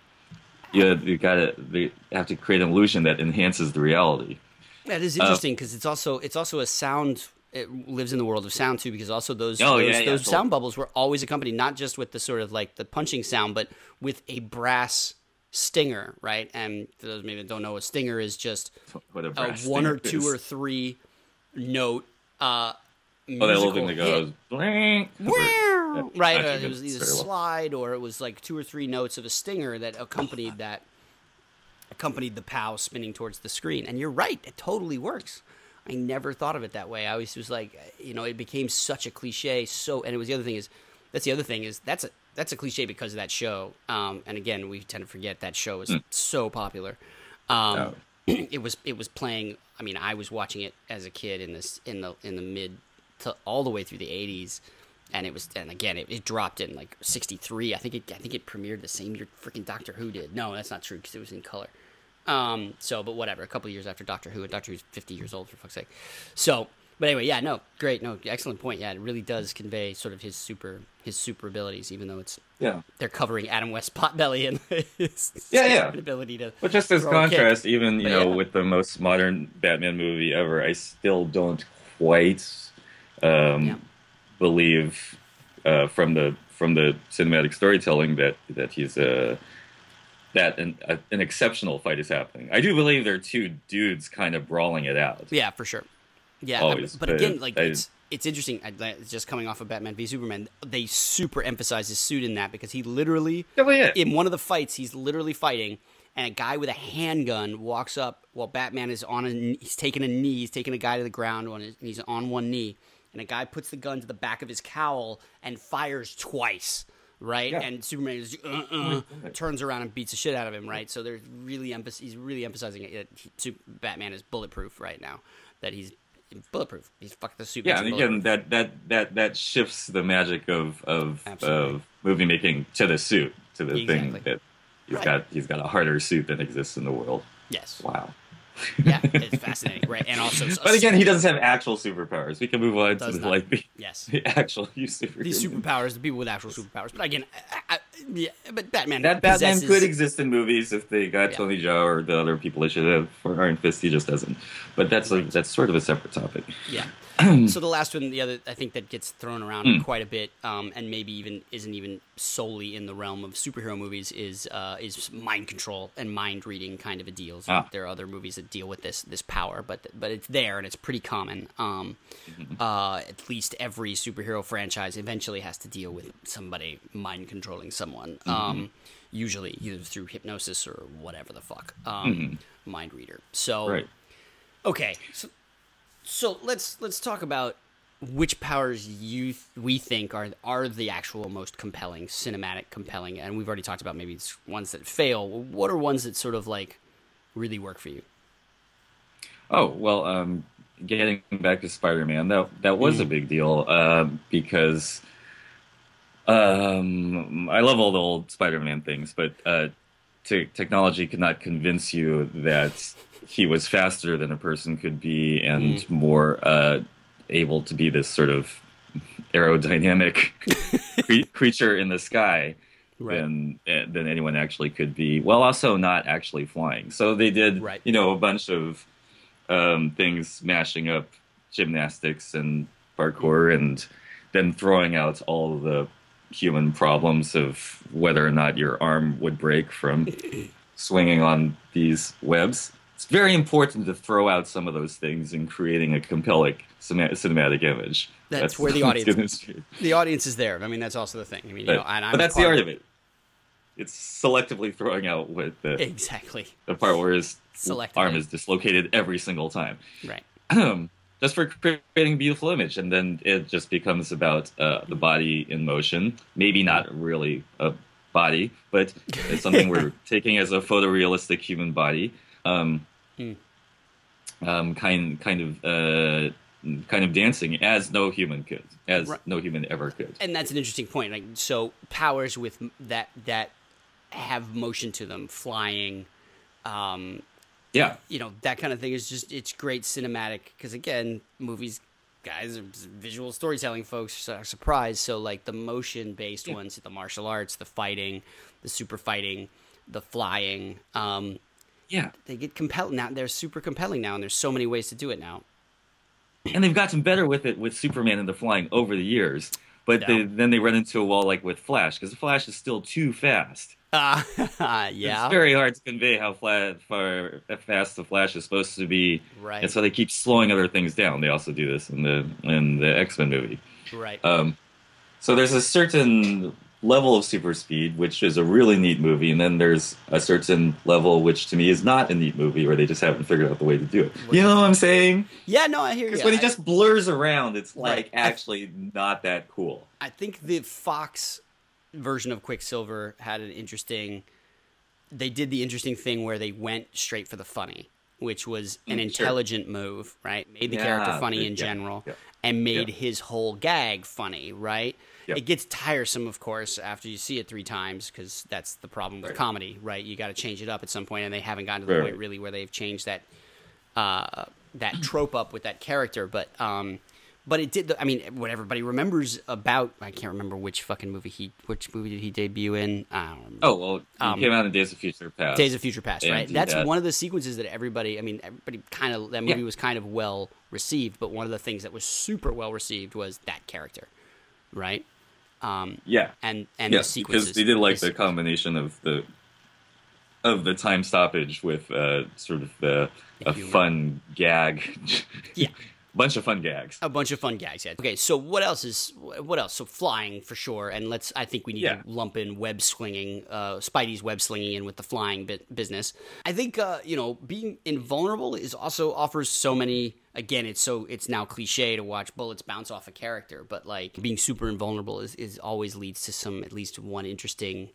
You you gotta they have to create an illusion that enhances the reality. That is interesting because it's also it's also a sound. It lives in the world of sound too, because also those Oh, those, yeah, yeah, those sound bubbles were always accompanied not just with the sort of like the punching sound, but with a brass stinger, right? And for those maybe don't know, a stinger is just What a a one or two is. or three note. Uh, Oh, that little thing musical that goes. blank. Right uh, it was either slide or it was like two or three notes of a stinger that accompanied that accompanied the pow spinning towards the screen and you're right it totally works i never thought of it that way. I always was like you know it became such a cliche. So and it was the other thing is that's the other thing is that's a that's a cliche because of that show. Um, and again we tend to forget that show is so popular. Um, Oh. it was it was playing i mean i was watching it as a kid in this in the in the mid to all the way through the 80s and it was and again it, it dropped in like 63 i think it i think it premiered the same year freaking doctor who did. No that's not true because it was in color um so but whatever a couple years after doctor who and doctor who's 50 years old for fuck's sake so but anyway yeah no great no excellent point yeah it really does convey sort of his super his super abilities even though it's Yeah. they're covering adam west potbelly and his Yeah, yeah. ability to But just as contrast, even you But know, yeah. with the most modern Batman movie ever, I still don't quite um, Yeah. believe uh, from the from the cinematic storytelling that that he's uh, that an, a, an exceptional fight is happening. I do believe there are two dudes kind of brawling it out. Yeah, for sure. Yeah, Always, but but again, like I- it's it's interesting. I- I- It's just coming off of Batman v Superman. They super emphasize his suit in that because he literally well, yeah. in one of the fights he's literally fighting and a guy with a handgun walks up while Batman is on a he's taking a knee, he's taking a guy to the ground on his, and he's on one knee, and a guy puts the gun to the back of his cowl and fires twice. Right, Yeah. and Superman is, uh, uh, turns around and beats the shit out of him. Right, so they're really emphasis. He's really emphasizing that he- Batman is bulletproof right now. That he's bulletproof. He's fuck the suit. Yeah, and again, that that that that shifts the magic of of Absolutely. of movie making to the suit, to the thing that he's Right. got. He's got a harder suit than exists in the world. yes, Wow. Yeah, it's fascinating. Right, and also, But again, he doesn't have actual superpowers. We can move on to the, like the, yes, the actual super. these superpowers, the people with actual superpowers. But again, I, I, yeah, but Batman. That Batman could exist in movies if they got Yeah. Tony Jaa or the other people they should have. For Iron Fist, he just doesn't. But that's a, that's sort of a separate topic. Yeah. so the last one, the other, I think that gets thrown around Hmm. quite a bit, um, and maybe even isn't even solely in the realm of superhero movies, is uh, is mind control and mind reading kind of a deal. So Ah. There are other movies that deal with this this power, but but it's there and it's pretty common. Um, Mm-hmm. uh, at least every superhero franchise eventually has to deal with somebody mind controlling someone. Mm-hmm. Um, usually either through hypnosis or whatever the fuck. Um, Mind reader. So Mm-hmm. Right. Okay, so so let's let's talk about which powers you th- we think are are the actual most compelling, cinematic compelling, and we've already talked about maybe it's ones that fail. What are ones that sort of like really work for you? Oh well, um, getting back to Spider-Man, that that was a big deal uh, because um, I love all the old Spider-Man things, but uh, te- technology could not convince you that he was faster than a person could be and more uh, able to be this sort of aerodynamic cre- creature in the sky Right. than eh, than anyone actually could be, while also not actually flying. So they did, Right. you know, a bunch of um, things mashing up gymnastics and parkour, and then throwing out all the human problems of whether or not your arm would break from swinging on these webs. It's very important to throw out some of those things in creating a compelling cinematic image. That's where the audience-. The audience is there. I mean, that's also the thing. I mean, you But, know, and I'm but that's the art of it. It's selectively throwing out with the, Exactly. the part where his arm is dislocated every single time. Right. just for creating a beautiful image, and then it just becomes about uh, the body in motion. Maybe not really a body, but it's something we're taking as a photorealistic human body. Um, Hmm. um, kind kind of uh, kind of dancing as no human could, as Right. no human ever could. and that's an interesting point. Like, so powers with that that have motion to them, flying, um, Yeah, you know, that kind of thing is just it's great cinematic because again, movies guys are visual storytelling folks are surprised. So like the motion based ones, the martial arts, the fighting, the super fighting, the flying, um, yeah. they get compelled now. They're super compelling now, and there's so many ways to do it now. and they've gotten better with it with Superman and the flying over the years. But they, then they run into a wall like with Flash because the Flash is still too fast. Uh, yeah, It's very hard to convey how flat, far, fast the Flash is supposed to be, right, and so they keep slowing other things down. They also do this in the in the X Men movie. right. Um, so there's a certain level of super speed, which is a really neat movie, and then there's a certain level which to me is not a neat movie, where they just haven't figured out the way to do it. You know what I'm saying? yeah, no, I hear you. Because when he I- just blurs around, it's like actually not that cool. I think the Fox version of Quicksilver had an interesting. They did the interesting thing where they went straight for the funny, which was an Mm, sure. intelligent move, right? Made the Yeah, character funny in yeah, general, yeah. and made his whole gag funny, right? Yep. It gets tiresome, of course, after you see it three times, because that's the problem with Right. comedy, right? You got to change it up at some point, and they haven't gotten to the Right, point really where they've changed that uh, that trope up with that character. But um, but it did. I mean, what everybody remembers about I can't remember which fucking movie he which movie did he debut in. I don't. Oh well, he Um, came out in Days of Future Past. Days of Future Past, right? That's had- one of the sequences that everybody. I mean, everybody kind of that movie Yeah. was kind of well received, but one of the things that was super well received was that character, right? Um, yeah, and and the yes, sequences. because they did like the the combination of the of the time stoppage with uh, sort of the, a humor. fun gag. Yeah. bunch of fun gags. A bunch of fun gags. Yeah. Okay, so what else is what else? So flying for sure, and let's. I think we need Yeah. to lump in web slinging, uh, Spidey's web slinging in with the flying bit business. I think uh, you know being invulnerable is also offers so many. Again, it's so it's now cliche to watch bullets bounce off a character, but like being super invulnerable is, is always leads to some at least one interesting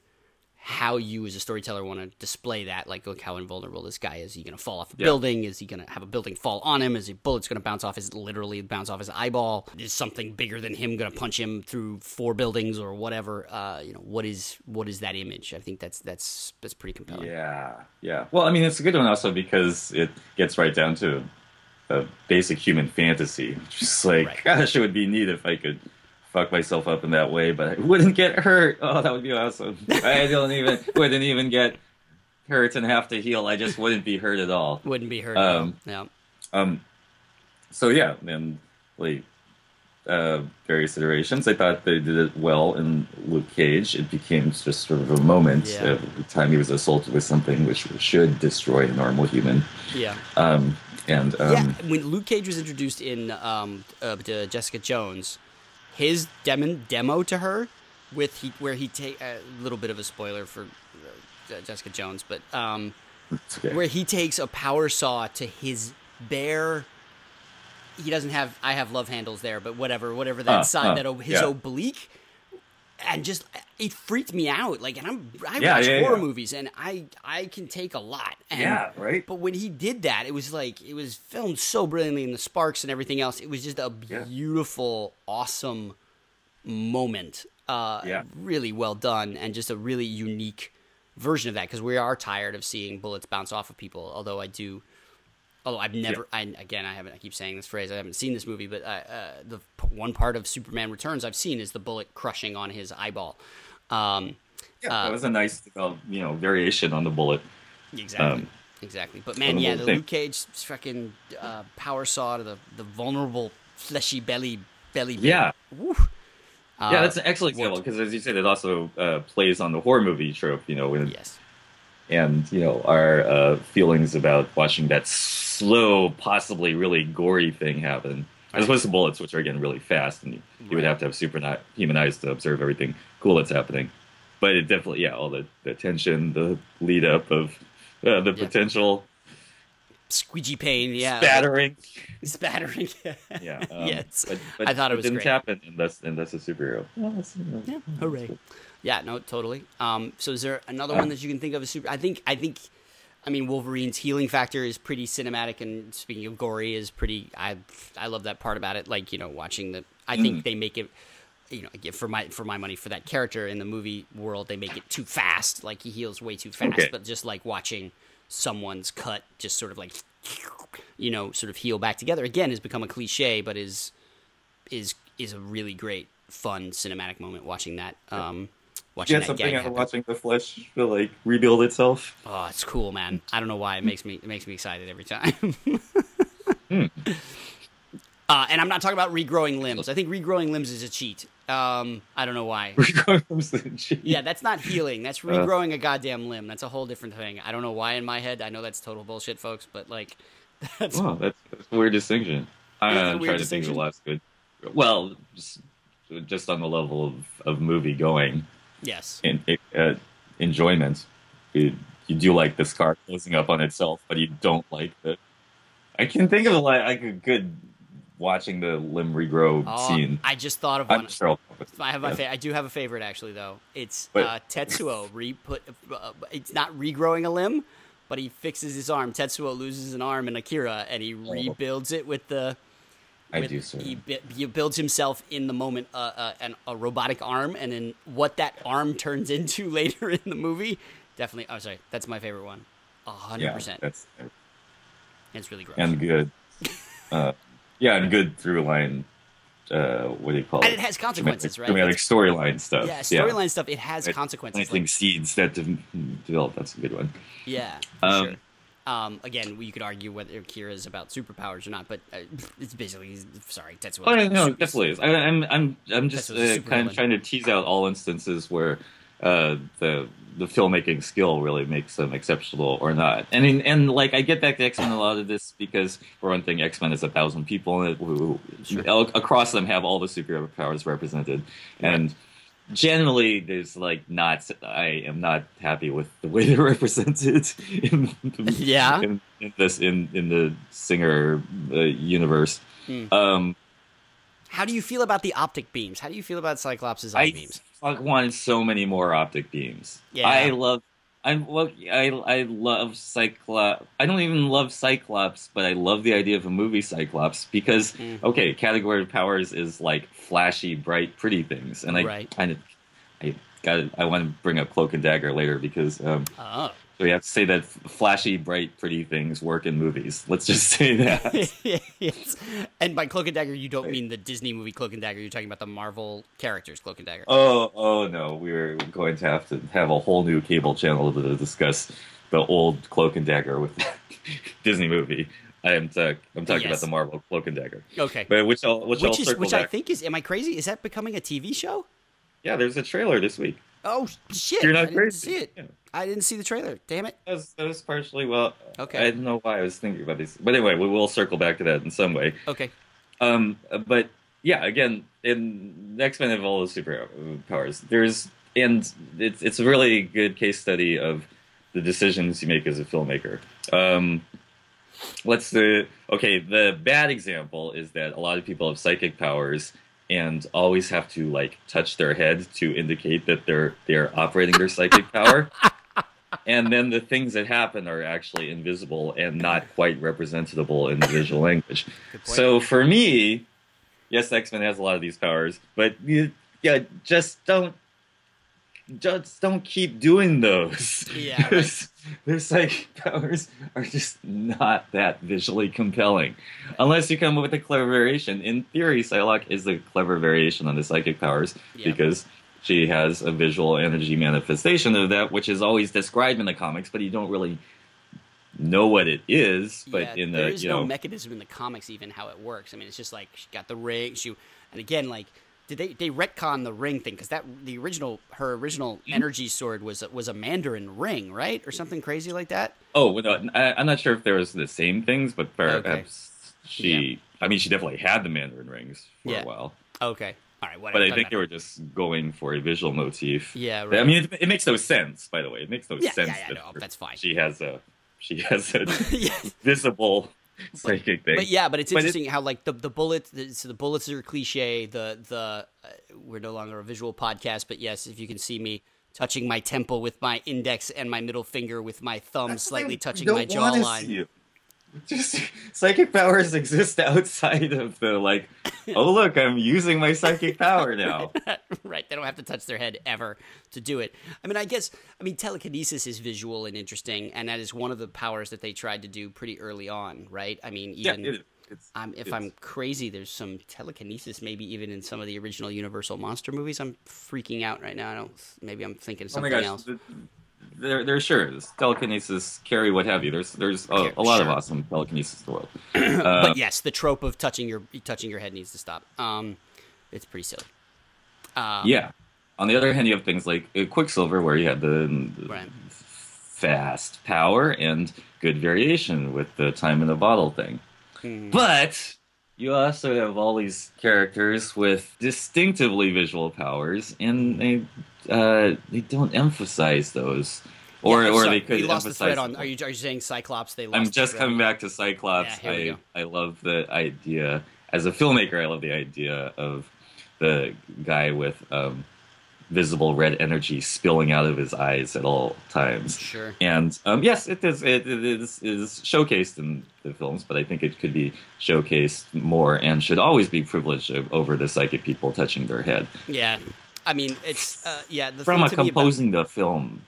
how you as a storyteller want to display that like look how invulnerable this guy is. He going to fall off a building? Is he going to have a building fall on him? Is a bullet's going to bounce off his literally bounce off his eyeball? Is something bigger than him going to punch him through four buildings or whatever? Uh, you know what is what is that image? I think that's that's that's pretty compelling. Yeah, yeah. Well, I mean, it's a good one also because it gets right down to a basic human fantasy. Just like, Right. gosh, it would be neat if I could fuck myself up in that way, but I wouldn't get hurt. Oh, that would be awesome. I don't even wouldn't even get hurt and have to heal. I just wouldn't be hurt at all. wouldn't be hurt Um, yeah Um, so yeah, and like uh, various iterations, I thought they did it well in Luke Cage. It became just sort of a moment Yeah. every time he was assaulted with something which should destroy a normal human. yeah Um, and um, yeah, when Luke Cage was introduced in um, uh, to Jessica Jones, his demo demo to her with he where he take a little bit of a spoiler for uh, Jessica Jones, but um, okay. where he takes a power saw to his bare. He doesn't have. I have love handles there, but whatever, whatever that Uh, side, uh, that his yeah. oblique, and just it freaked me out. Like, and I'm I Yeah, watch yeah, horror yeah. movies, and I I can take a lot. And, Yeah, right? But when he did that, it was like it was filmed so brilliantly, and the sparks and everything else. It was just a beautiful, awesome moment. Uh, Yeah. really well done, and just a really unique version of that because we are tired of seeing bullets bounce off of people. Although I do, although I've never, I again, I haven't. I keep saying this phrase. I haven't seen this movie, but uh, uh, the p- one part of Superman Returns I've seen is the bullet crushing on his eyeball. Um, yeah, uh, that was a nice, uh, you know, variation on the bullet. exactly, Um, exactly. But man, yeah, the thing. Luke Cage fucking uh, power saw to the the vulnerable fleshy belly belly. Yeah. Woo. Yeah, that's an excellent example because, as you said, it also uh, plays on the horror movie trope. You know, when yes. and you know our uh, feelings about watching that slow, possibly really gory thing happen, as opposed to bullets, which are again really fast, and you, you would have to have superhuman eyes to observe everything cool that's happening. But it definitely, yeah, all the, the tension, the lead up of uh, the Yeah. potential Squeegee pain, yeah. spattering, Spattering. Yeah, um, yes. but, but I thought it it was didn't great. happen, and that's and that's a superhero. Yeah, hooray. Yeah, no, totally. Um, so is there another Uh, one that you can think of as super? I think, I think, I mean, Wolverine's healing factor is pretty cinematic, and speaking of gory, is pretty. I, I love that part about it. Like you know, watching the. I Mm. think they make it. You know, again, for my for my money for that character in the movie world, they make it too fast. Like he heals way too fast. Okay. But just like watching someone's cut, just sort of like, you know, sort of heal back together again has become a cliche, but is is is a really great, fun cinematic moment watching that. Um, watching Yeah, something out of watching the flesh like rebuild itself. Oh, it's cool, man. I don't know why it makes me it makes me excited every time. Hmm. uh, and I'm not talking about regrowing limbs. I think regrowing limbs is a cheat. Um, I don't know why. Yeah, that's not healing. That's Uh. regrowing a goddamn limb. That's a whole different thing. I don't know why in my head. I know that's total bullshit, folks. But like, that's Wow, that's, that's a weird distinction. I'm weird trying to think of distinction. the last good. Well, just, just on the level of, of movie going yes. and uh, enjoyment, you, you do like this car closing up on itself, but you don't like the. I can think of like, like a good watching the limb regrow Oh, scene. I just thought of one. Sure. I'll come with- I have my fa- I do have a favorite actually though. It's But- uh, Tetsuo re put. Uh, it's not regrowing a limb, but he fixes his arm. Tetsuo loses an arm in Akira, and he rebuilds it with the. I with- do, sir. He, he builds himself in the moment uh, uh, an, a robotic arm, and then what that arm turns into later in the movie. Definitely. Oh, sorry. That's my favorite one. A hundred Yeah, percent. that's It's really gross. and good. Uh, yeah, and good through line. Uh, what do you call And it? And it has consequences, right? Dramatic storyline stuff. yeah, storyline stuff. It has Right. consequences. planting like- seeds that de- develop. That's a good one. Yeah, Um, sure. Um, again, you could argue whether Akira is about superpowers or not, but uh, it's basically sorry, Tetsuo. Oh, yeah, no, it definitely is. I, I'm, I'm, I'm just uh, kind villain. of trying to tease out all instances where uh, the the filmmaking skill really makes them exceptional or not. And in, and like I get back to X Men a lot of this because for one thing, X Men is a thousand people in it who sure. across them have all the superpowers represented, and generally there's like not I am not happy with the way they're represented in yeah in, in this in in the Singer uh, universe. Hmm. Um, How do you feel about the optic beams? How do you feel about Cyclops' eye I beams? I wanted so many more optic beams. Yeah. I love. I love. I I love Cyclops. I don't even love Cyclops, but I love the idea of a movie Cyclops because mm. okay, category of powers is like flashy, bright, pretty things, and I right. kind of I got. I want to bring up Cloak and Dagger later because um, oh. So we have to say that flashy, bright, pretty things work in movies. Let's just say that. yes. And by Cloak and Dagger, you don't mean the Disney movie Cloak and Dagger. You're talking about the Marvel characters Cloak and Dagger. Oh, oh no, we're going to have to have a whole new cable channel to discuss the old Cloak and Dagger with Disney movie. I am t- I'm talking yes. about the Marvel Cloak and Dagger. Okay, but which I'll which, which I'll is which back. I think is. Am I crazy? Is that becoming a TV show? Yeah, there's a trailer this week. Oh shit! You're not I crazy. Didn't see it. Yeah. I didn't see the trailer. Damn it. That was, that was partially well. Okay. I don't know why I was thinking about these, but anyway, we will circle back to that in some way. Okay. Um, but yeah, again, in X Men have all the superpowers. There's and it's it's a really good case study of the decisions you make as a filmmaker. Um, let's the okay. The bad example is that a lot of people have psychic powers and always have to like touch their head to indicate that they're they're operating their psychic power. and then the things that happen are actually invisible and not quite representable in the visual language. So for me, yes, X Men has a lot of these powers, but you, yeah, just don't just don't keep doing those. Yeah, right. their psychic powers are just not that visually compelling, unless you come up with a clever variation. In theory, Psylocke is a clever variation on the psychic powers because she has a visual energy manifestation of that, which is always described in the comics, but you don't really know what it is. But yeah, in the there is you no know, mechanism in the comics even how it works. I mean, it's just like she got the ring. She and again like did they they retcon the ring thing because that the original her original Mm-hmm. energy sword was was a Mandarin ring, right, or something crazy like that? Oh, I, I'm not sure if there was the same things, but perhaps Okay. she. Yeah. I mean, she definitely had the Mandarin rings for Yeah. a while, Okay, all right, whatever. but I think they were just going for a visual motif. Yeah, right. I mean, it, it makes no sense. By the way, it makes no Yeah, sense yeah, yeah, that no, that's fine. she has a she has a visible psychic thing. But yeah, but it's But it- interesting how like the the bullets, the, so the bullets are cliche. The the uh, we're no longer a visual podcast, but yes, if you can see me touching my temple with my index and my middle finger with my thumb slightly touching my jawline. Just psychic powers exist outside of the like. oh look, I'm using my psychic power now. right. They don't have to touch their head ever to do it. I mean, I guess, I mean, telekinesis is visual and interesting, and that is one of the powers that they tried to do pretty early on, right? I mean, yeah, even it, it's, I'm, if it's- I'm crazy, there's some telekinesis, maybe even in some of the original Universal monster movies. I'm freaking out right now. I don't, maybe I'm thinking Oh my something gosh, else. th- there, there sure is telekinesis, Carrie, what have you. There's, there's a, a lot of sure. awesome telekinesis in the world. Uh, but yes, the trope of touching your touching your head needs to stop. Um, it's pretty silly. Um, yeah. On the other hand, you have things like uh, Quicksilver, where you had the, the Right. fast power and good variation with the time in the bottle thing. Hmm. But you also have all these characters with distinctively visual powers, and they uh, they don't emphasize those, or yeah, or sorry, they could lost emphasize. thread on. Are you are you saying Cyclops? They I'm just thread coming back to Cyclops. Yeah, I. I love the idea as a filmmaker. I love the idea of the guy with um, visible red energy spilling out of his eyes at all times. Sure. And um, yes, it is it, it is, is showcased in the films, but I think it could be showcased more and should always be privileged over the psychic people touching their head Yeah, I mean it's uh, yeah. The from a me about- composing the film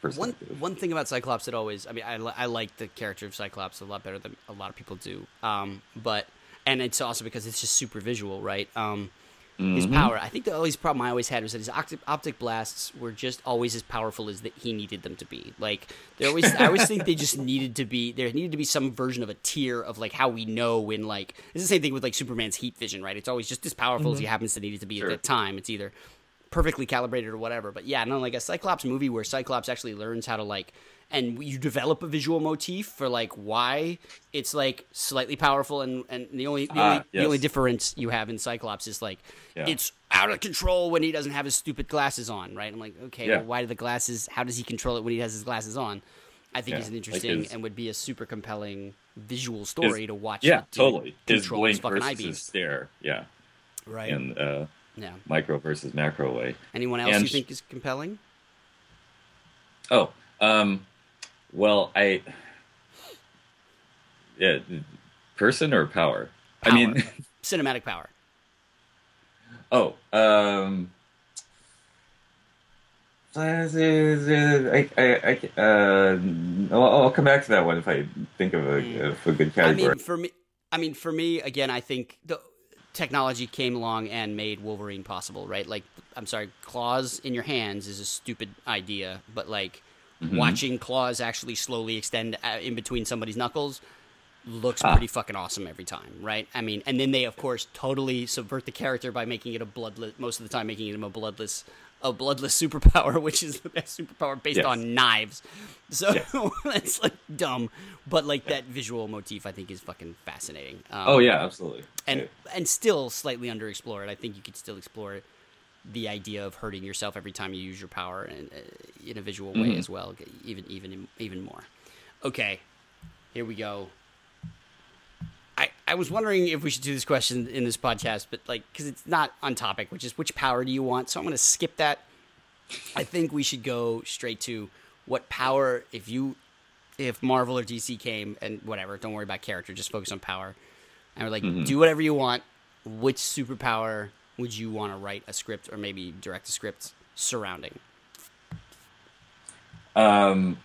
One perspective. one thing about Cyclops that always, I mean, I, I like the character of Cyclops a lot better than a lot of people do. Um, but and it's also because it's just super visual, right? Um, his Mhm. power. I think the always problem I always had was that his optic, optic blasts were just always as powerful as that he needed them to be. Like they always, I always think they just needed to be. There needed to be some version of a tier of like how we know when like it's the same thing with like Superman's heat vision, right? It's always just as powerful as he happens to need it to be Sure. at that time. It's either perfectly calibrated or whatever. But yeah, no, like a Cyclops movie where Cyclops actually learns how to like and you develop a visual motif for like why it's like slightly powerful and and the only the, Ah, only, the only difference you have in Cyclops is like Yeah. it's out of control when he doesn't have his stupid glasses on, right? I'm like, okay, Yeah. well, why do the glasses? How does he control it when he has his glasses on? I think Yeah, is an like interesting his- and would be a super compelling visual story to watch. Yeah, totally. His blink versus his stare. Yeah, right? in uh, yeah. micro versus macro way. Anyone else and you think is compelling? Oh, um, well, I yeah, person or power? I mean, Cinematic power. oh, um, I, I, I, uh, I'll, I'll come back to that one if I think of a, of a good I mean, for me, I mean, for me, again, I think the technology came along and made Wolverine possible, right? Like, I'm sorry, claws in your hands is a stupid idea, but like Mm-hmm. watching claws actually slowly extend uh, in between somebody's knuckles looks Ah. pretty fucking awesome every time, right? I mean, and then they of course totally subvert the character by making it a bloodless, most of the time making him a bloodless, a bloodless superpower, which is the best superpower based Yes. on knives. So Yes. it's like dumb, but like that visual motif, I think is fucking fascinating. Um, oh yeah, absolutely. and Yeah. and still slightly underexplored. I think you could still explore the idea of hurting yourself every time you use your power and uh, in a visual way Mhm. as well, even even even more. Okay, here we go. I was wondering if we should do this question in this podcast, but like because it's not on topic, which is which power do you want? So I'm going to skip that. I think we should go straight to what power if you if Marvel or DC came and whatever, don't worry about character, just focus on power. And we're like, Mm-hmm. do whatever you want. Which superpower would you want to write a script or maybe direct a script surrounding? Um,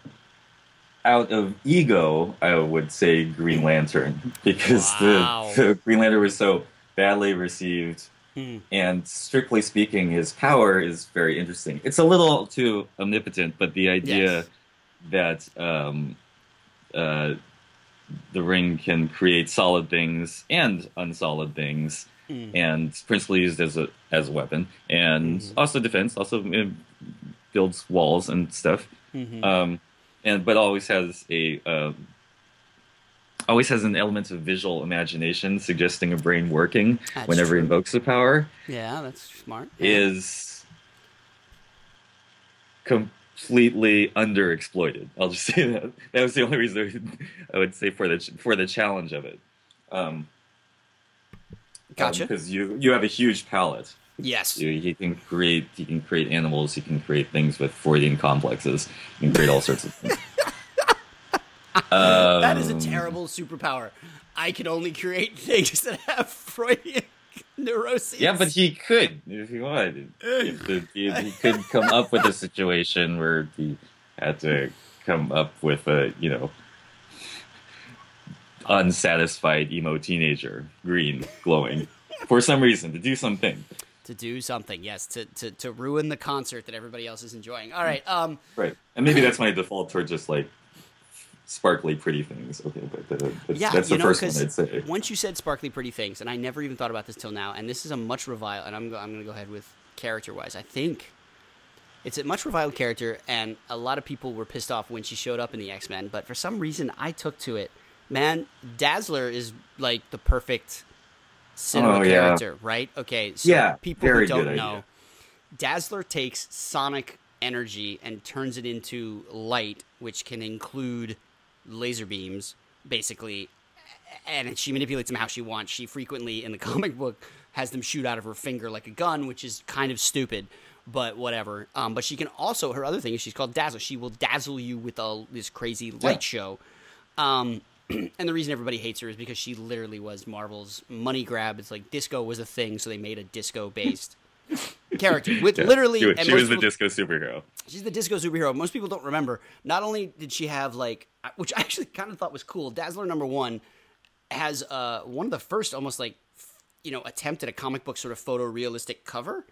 out of ego, I would say Green Lantern because Wow. the, the Green Lantern was so badly received, Hmm. and strictly speaking, his power is very interesting. It's a little too omnipotent, but the idea that um, uh, the ring can create solid things and unsolid things, Hmm. and principally used as a as a weapon, and Mhm. also defense, also builds walls and stuff Mhm. um, and but always has a um, always has an element of visual imagination, suggesting a brain working That's whenever he true. invokes a power yeah, that's smart. Yeah. is completely underexploited. I'll just say that. That was the only reason I would say for the for the challenge of it. Um, Gotcha. Because you you have a huge palette. Yes. You, he can create he can create animals. He can create things with Freudian complexes. He can create all sorts of things. that is a Um, terrible superpower. I can only create things that have Freudian neuroses. Yeah, but he could if he wanted. If the, if he could come up with a situation where he had to come up with a you know unsatisfied emo teenager, green, glowing, for some reason to do something. To do something, yes, to, to, to ruin the concert that everybody else is enjoying. All right, um, Right, and maybe that's my default toward just like sparkly, pretty things. Okay, but uh, that's, yeah, that's the know, first one I'd say. once you said sparkly pretty things, and I never even thought about this till now, and this is a much reviled, and I'm, go- I'm going to go ahead with character wise. I think it's a much reviled character, and a lot of people were pissed off when she showed up in the X Men, but for some reason I took to it. Man, Dazzler is like the perfect cinema Oh, yeah. character, right? Okay, so Yeah, people who don't know, idea. Dazzler takes sonic energy and turns it into light, which can include laser beams, basically, and she manipulates them how she wants. She frequently, in the comic book, has them shoot out of her finger like a gun, which is kind of stupid, but whatever. Um, but she can also, her other thing is she's called Dazzle. She will dazzle you with a, this crazy light Yeah. show. Um, and the reason everybody hates her is because she literally was Marvel's money grab. It's like disco was a thing, so they made a disco based character with Yeah, literally. she, was- she was the people- disco superhero. She's the disco superhero. Most people don't remember. Not only did she have like, which I actually kind of thought was cool. Dazzler number one has uh, one of the first almost like, you know, attempt at a comic book sort of photorealistic cover.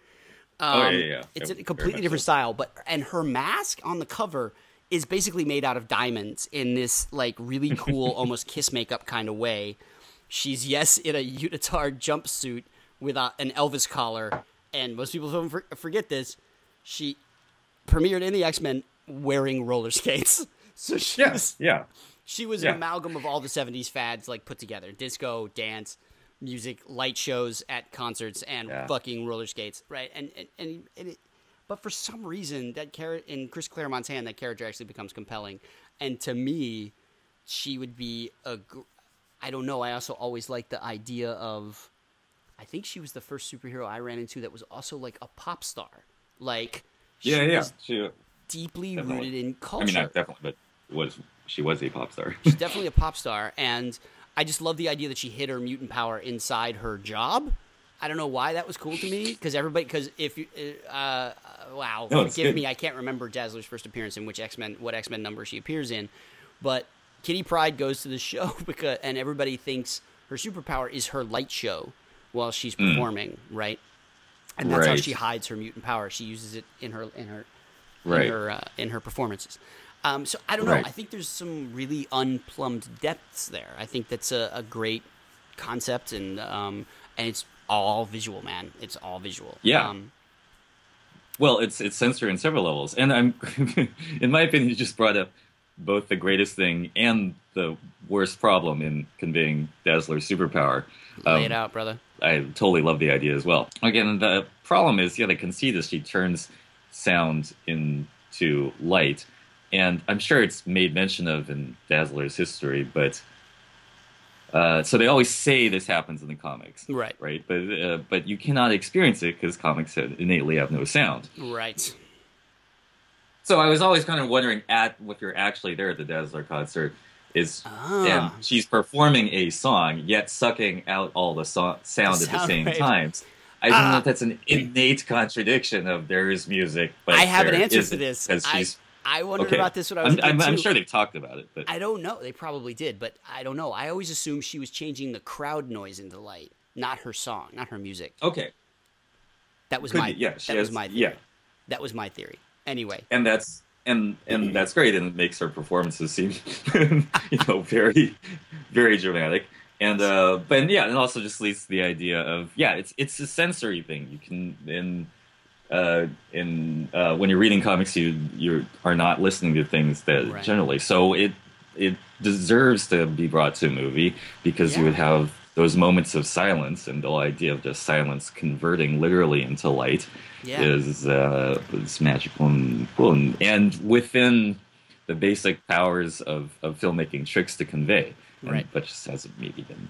Um, Oh, yeah, yeah, yeah. It's a completely different so. style, but and her mask on the cover is basically made out of diamonds in this like really cool, almost kiss makeup kind of way. She's yes in a unitard jumpsuit with a, an Elvis collar and most people don't for- forget this. She premiered in the X Men wearing roller skates. So she Yeah, was yeah. she was Yeah. an amalgam of all the 70s fads like put together disco dance music light shows at concerts and Yeah. fucking roller skates right and and, and, and it, but for some reason that character in chris claremont's hand that character actually becomes compelling and to me she would be a gr- i don't know i also always liked the idea of i think she was the first superhero i ran into that was also like a pop star like she Yeah, yeah. was She, deeply Definitely. rooted in culture I mean, not definitely, but was she was a pop star. She's definitely a pop star, and I just love the idea that she hid her mutant power inside her job. I don't know why that was cool to me because everybody because if you uh, uh, wow No, forgive good. me I can't remember Dazzler's first appearance and which X Men what X Men number she appears in, but Kitty Pryde goes to the show because and everybody thinks her superpower is her light show while she's performing right, and that's how Hmm. She hides her mutant power. She uses it in her in her Right. in her uh, in her performances. Um, so I don't know. Right. I think there's some really unplumbed depths there. I think that's a, a great concept, and um, and it's all visual, man. It's all visual. Yeah. Um, Well, it's it's censored in several levels, and I'm, in my opinion, you just brought up both the greatest thing and the worst problem in conveying Dazzler's superpower. lay Um, it out, brother. I totally love the idea as well. Again, the problem is, yeah, they can see this. she turns sound into light, and I'm sure it's made mention of in Dazzler's history, but uh, so they always say this happens in the comics, Right. Right, but uh, but you cannot experience it because comics innately have no sound. Right. So I was always kind of wondering at if you're actually there at the Dazzler concert is Ah. and she's performing a song yet sucking out all the so- sound The at the same wave. times. I don't Ah. know if that's an innate contradiction of there is music, but I have an answer for this. 'cause I, she's I wondered okay. about this when I was I'm, I'm, I'm sure they've talked about it, but I don't know. They probably did, but I don't know. I always assumed she was changing the crowd noise into light, not her song, not her music. okay, That was could my be, yeah, she that was my theory. yeah, That was my theory. Anyway, and that's and and that's great, and it makes her performances seem you know very very dramatic. And uh, but yeah, and also just leads to the idea of yeah, it's it's a sensory thing. You can in uh, in uh, when you're reading comics, you you are not listening to things that Right. generally. So it it deserves to be brought to a movie because you would have those moments of silence and the whole idea of just silence converting literally into light Yeah. is uh, is magical and cool, and, and within the basic powers of, of filmmaking tricks to convey, and, Right. But just hasn't maybe been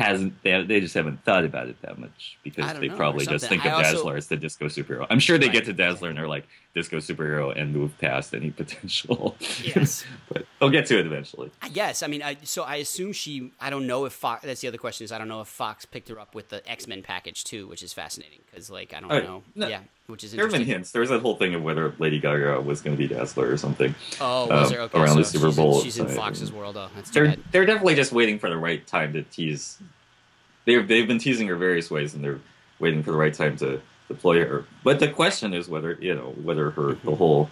hasn't they, they just haven't thought about it that much because they know, probably just think of also- Dazzler as the disco superhero. I'm sure they Right. get to Dazzler and they're like disco superhero and move past any potential. Yes. but they'll get to it eventually. I guess. I mean, I, so I assume she. I don't know if Fox. That's the other question. Is I don't know if Fox picked her up with the X Men package too, which is fascinating because, like, I don't Oh, know. no, yeah, which is There have been hints. There was that whole thing of whether Lady Gaga was going to be Dazzler or something. Oh, was um, there? Okay, around the Super she's in- Bowl She's in. Fox's world. Oh, that's they're bad. they're definitely just waiting for the right time to tease. They've they've been teasing her various ways, and they're waiting for the right time to deploy her. But the question is whether you know whether her Mm-hmm. the whole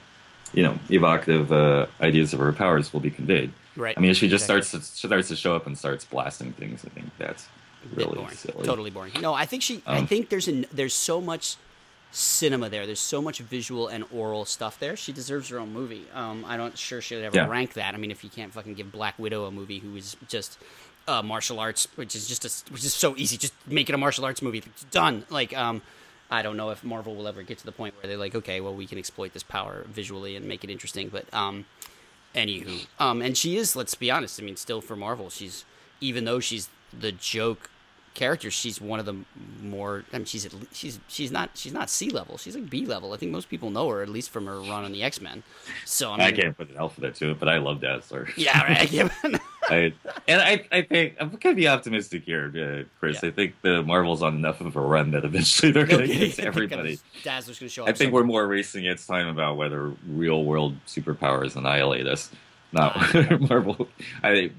you know evocative uh, ideas of her powers will be conveyed. Right. I mean, if she just Exactly. starts to, starts to show up and starts blasting things, I think that's really boring. silly. Totally boring. No, I think she. I Um, think there's an there's so much cinema there. There's so much visual and oral stuff there. She deserves her own movie. Um, I'm not sure she'd ever Yeah. rank that. I mean, if you can't fucking give Black Widow a movie who is just uh, martial arts, which is just a, which is so easy, just make it a martial arts movie. It's done. Like, um, I don't know if Marvel will ever get to the point where they're like, okay, well, we can exploit this power visually and make it interesting. But um, anywho, um, and she is. Let's be honest. I mean, still for Marvel, she's even though she's the joke character, she's one of the more. I mean, she's at she's she's not she's not C level. She's like B level. I think most people know her at least from her run on the X Men. So I mean, I can't put an alphabet to it, but I love Dazzler. yeah, right. I, and I, I think I'm gonna be optimistic here, uh, Chris. Yeah. I think the Marvel's on enough of a run that eventually they're gonna Okay, get everybody. Dazzler's gonna show up. I think somewhere. we're more racing its time about whether real world superpowers annihilate us, not Ah. Marvel. I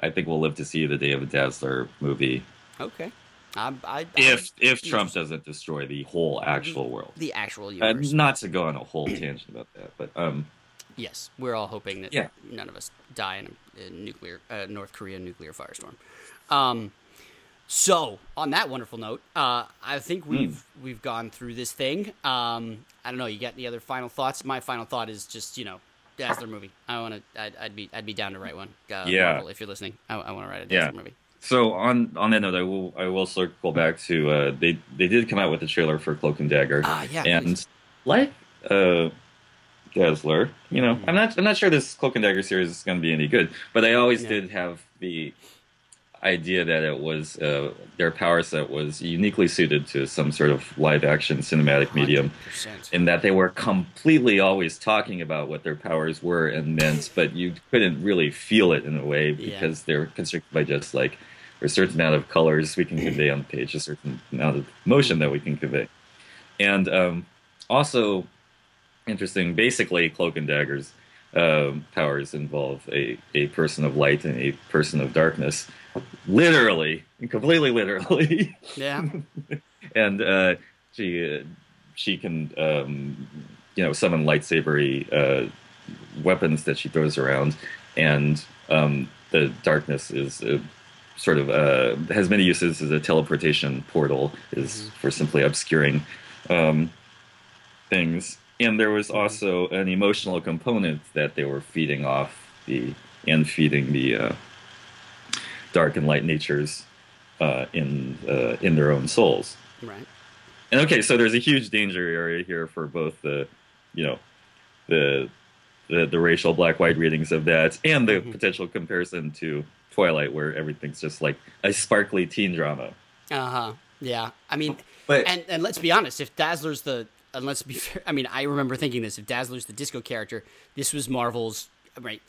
I think we'll live to see the day of a Dazzler movie okay. I, I, if I, if Trump doesn't destroy the whole actual world. the actual Uh, universe. not to go on a whole tangent about that, but um, Yes, we're all hoping that Yeah. none of us die in a, a nuclear uh, North Korea nuclear firestorm. Um, So, on that wonderful note, uh, I think Hmm. we've mm. we've gone through this thing. Um, I don't know. You got any other final thoughts? My final thought is just you know, Dazzler movie. I want to. I'd, I'd, be I'd be down to write one. Uh, yeah. Marvel, if you're listening, I, I want to write a Dazzler yeah. movie. So on on that note, I will I will circle back to uh, they they did come out with a trailer for Cloak and Dagger. Ah, yeah. And please. like uh, Dazzler, you know, I'm not I'm not sure this Cloak and Dagger series is going to be any good, but I always Yeah. did have the idea that it was uh, their power set was uniquely suited to some sort of live action cinematic medium 100%. in that they were completely always talking about what their powers were and meant, but you couldn't really feel it in a way Yeah. because they're constricted by just like a certain amount of colors we can convey on the page, a certain amount of motion that we can convey. And um, also, interesting, basically, Cloak and Dagger's um, powers involve a, a person of light and a person of darkness. Literally, completely literally. yeah. and uh, she uh, she can um, you know summon lightsabery uh, weapons that she throws around, and um, the darkness is uh, sort of uh, has many uses as a teleportation portal, is for simply obscuring um, things. And there was also an emotional component that they were feeding off the and feeding the uh, dark and light natures uh, in uh, in their own souls. Right. And okay, so there's a huge danger area here for both the, you know, the the, the racial black white readings of that and the Mhm. potential comparison to Twilight, where everything's just like a sparkly teen drama. Uh huh. Yeah. I mean, But and and let's be honest, if Dazzler's the and let's be fair, I mean, I remember thinking this. If Dazzler's the disco character, this was Marvel's right.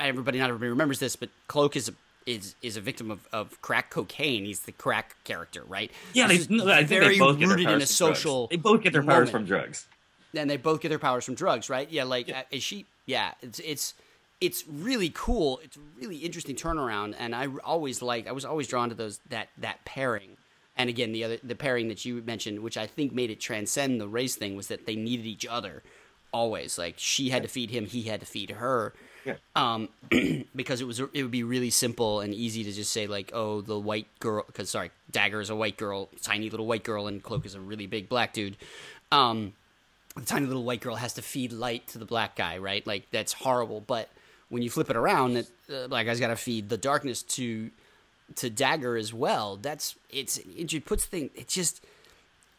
Everybody, not everybody remembers this, but Cloak is a, is is a victim of, of crack cocaine. He's the crack character, right? yeah, they, no, I think very they both get their rooted in powers a from drugs. social. They both get their powers moment. from drugs. and they both get their powers from drugs, right? Yeah, like uh, is she? Yeah, it's it's it's really cool. It's a really interesting turnaround, and I always like. I was always drawn to those that that pairing. And again, the other the pairing that you mentioned, which I think made it transcend the race thing, was that they needed each other always. Like she had to feed him, he had to feed her. Yeah. Um, because it was it would be really simple and easy to just say like, oh, the white girl, because sorry, Dagger is a white girl, tiny little white girl, and Cloak is a really big black dude. Um, the tiny little white girl has to feed light to the black guy, right? Like that's horrible. But when you flip it around, that uh, black guy's got to feed the darkness to to Dagger as well. That's it's it puts thing. It just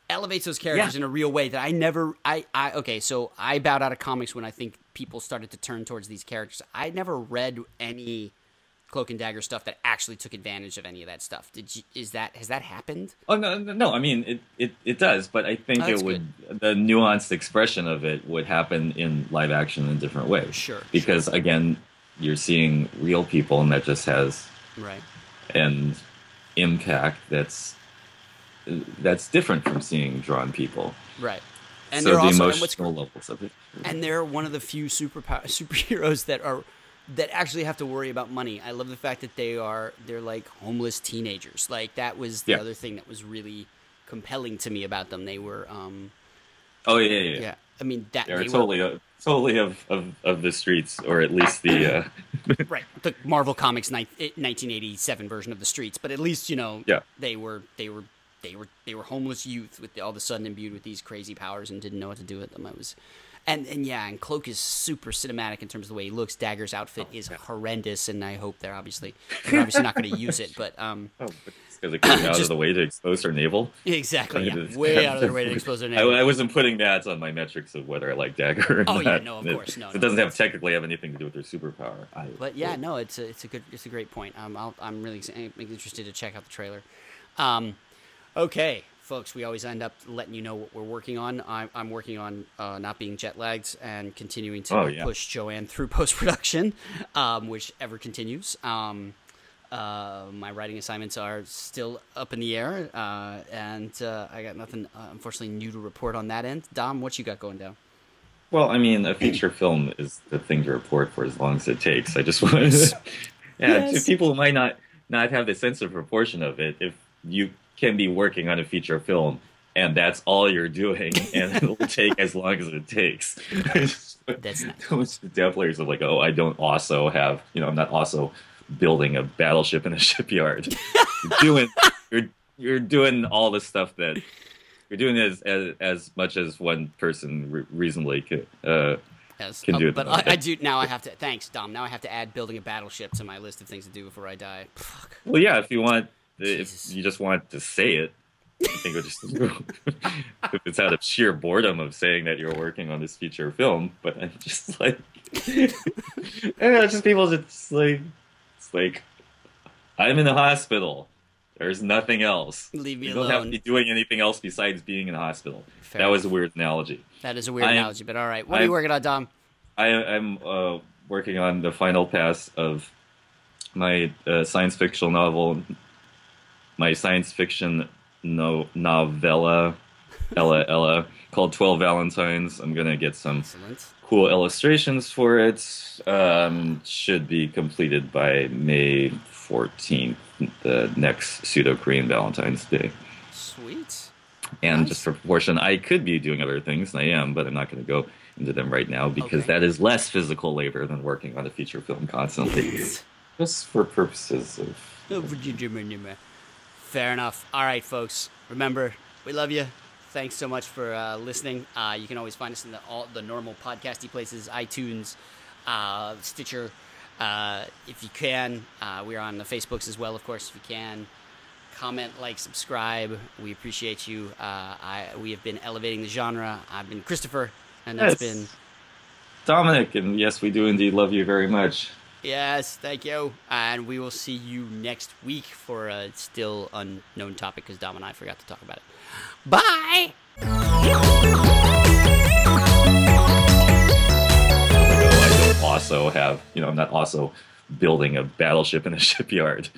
elevates those characters Yeah. in a real way that I never. I I okay. So I bowed out of comics when I think people started to turn towards these characters. I never read any Cloak and Dagger stuff that actually took advantage of any of that stuff. Did you? Is that has that happened? Oh no, no, I mean it, it, it does, but I think Oh, it would the nuanced expression of it would happen in live action in a different way. Sure, Because again, you're seeing real people, and that just has Right. an impact that's that's different from seeing drawn people. Right. And so they're the also and emotional levels of it. and they're one of the few superpower superheroes that are that actually have to worry about money. I love the fact that they are they're like homeless teenagers. Like that was the Yeah. other thing that was really compelling to me about them. They were um Oh yeah, yeah, yeah. yeah. I mean that They're they were- totally uh, totally of, of of the streets, or at least the uh, right the Marvel Comics ni- 1987 version of the streets, but at least you know Yeah. they were they were they were they were homeless youth with all of a sudden imbued with these crazy powers and didn't know what to do with them. I was and and yeah, and Cloak is super cinematic in terms of the way he looks. Dagger's outfit Oh, is horrendous, and I hope they're obviously they're obviously not going to use it, but um oh, because they're going out of the way to expose her navel. exactly yeah, way out of their way to expose their I. I wasn't putting that on my metrics of whether I like Dagger. Or Oh, yeah, not. no, of It- course, no, It no. doesn't have technically have anything to do with their superpower. I, But yeah, no, it's a, it's a good it's a great point. Um, I'll, I'm really interested to check out the trailer. Um, okay, folks, we always end up letting you know what we're working on. I'm, I'm working on uh, not being jet lagged and continuing to Oh, yeah. push Joanne through post production, um, which ever continues. Um, uh, my writing assignments are still up in the air, uh, and uh, I got nothing, uh, unfortunately, new to report on that end. Dom, what you got going down? Well, I mean, a feature film is the thing to report for as long as it takes. I just want to, yeah, Yes. to people who might not not have the sense of proportion of it. If you can be working on a feature film and that's all you're doing, and it'll take as long as it takes. That's nice. Those definitely are like, oh, I don't also have, you know, I'm not also building a battleship in a shipyard. you're doing you're you're doing all the stuff that you're doing as as, as much as one person re- reasonably could. Uh, Yes, Can uh, do it but. I, I do now. I have to. Thanks, Dom. Now I have to add building a battleship to my list of things to do before I die. Fuck. well, yeah, if you want, Jesus. if you just want to say it, I think it just if it's out of sheer boredom of saying that you're working on this feature film. But I'm just like, know, it's just people just like, it's like, I'm in the hospital. There's nothing else. Leave me you don't have to be doing anything else besides being in the hospital. Fair that was a weird analogy. That is a weird I am- analogy, but all right. What are you working on, Dom? I, I'm uh, working on the final pass of my uh, science fiction novel, my science fiction no novella, Ella Ella, called Twelve Valentines. I'm gonna get some Excellent. cool illustrations for it. Um, should be completed by May 14th, the next pseudo Korean Valentine's Day. Sweet. And Nice. just for proportion, I could be doing other things, and I am, but I'm not going to go into them right now because Okay. that is less physical labor than working on a feature film constantly. just for purposes of. Fair enough. All right, folks. Remember, we love you. Thanks so much for uh, listening. Uh, you can always find us in the all the normal podcasty places: iTunes, uh, Stitcher. Uh, if you can, uh, we're on the Facebooks as well, of course. If you can, comment, like, subscribe. We appreciate you. Uh, I we have been elevating the genre. I've been Christopher, and that's Yes. been Dominic, and yes, we do indeed love you very much. Yes, thank you. And we will see you next week for a still unknown topic because Dom and I forgot to talk about it. Bye! Also have, you know, I'm not also building a battleship in a shipyard.